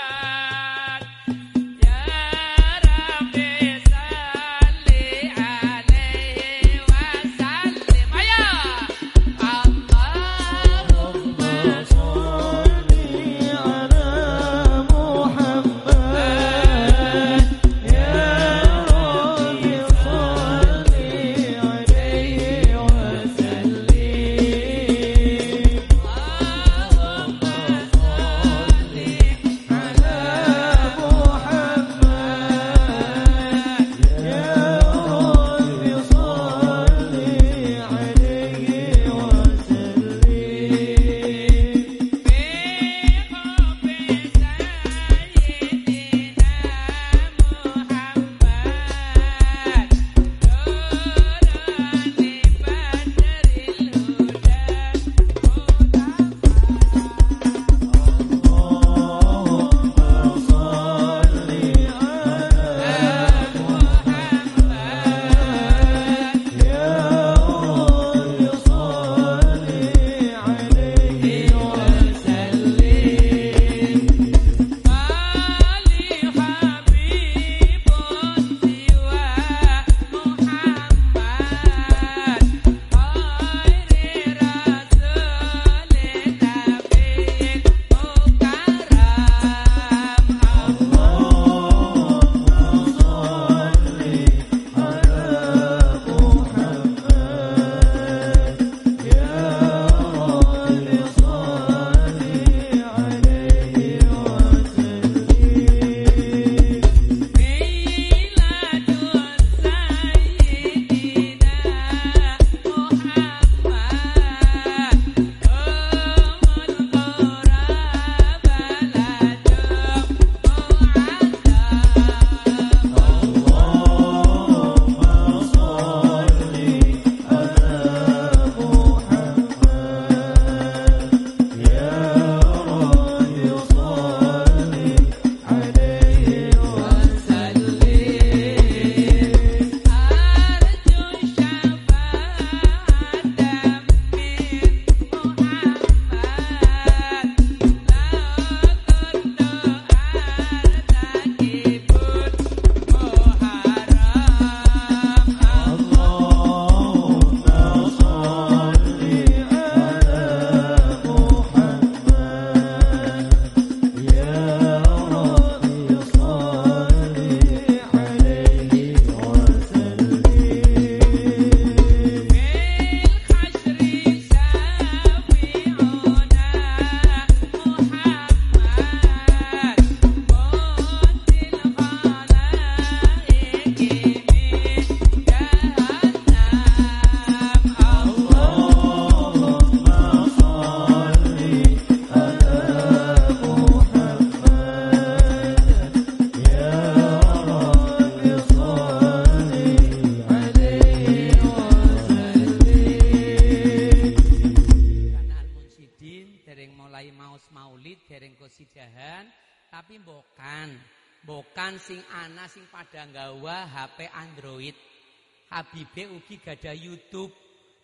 Habibe ugi gada YouTube.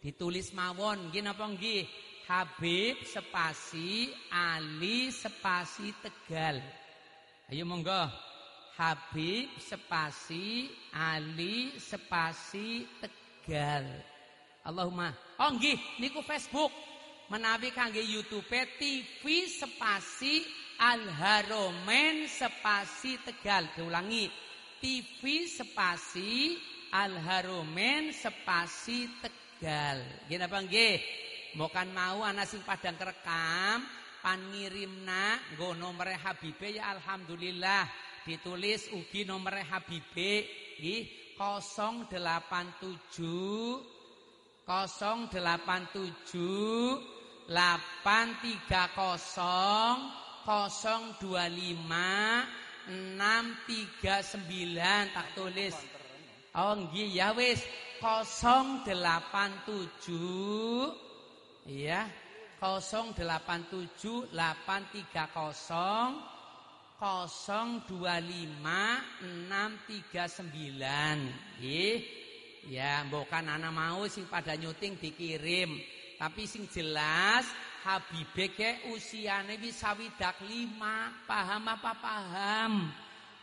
Ditulis mawon. Nggih napa nggih? Habib spasi Ali spasi Tegal. Ayo monggo. Habib spasi Ali spasi Tegal. Allahumma. Oh nggih niku Facebook. Menawi kangge YouTube TV spasi Al Haromen spasi Tegal. Diulangi. TV spasi Al Haromen spasi Tegal. Gini apa nggih? Bukan mau anak sing padang kerekam pan ngirimna nggo nomere Habibe ya alhamdulillah ditulis ugi nomere Habibe nggih 087 087 830 025 639 tak tulis Oh nggih ya wis 087 Iya 087 830 025 639 Nggih Ya, bukan anak mau sing pada nyuting dikirim. Tapi sing jelas Habibe ke usiane wis sawidak lima. Paham apa paham?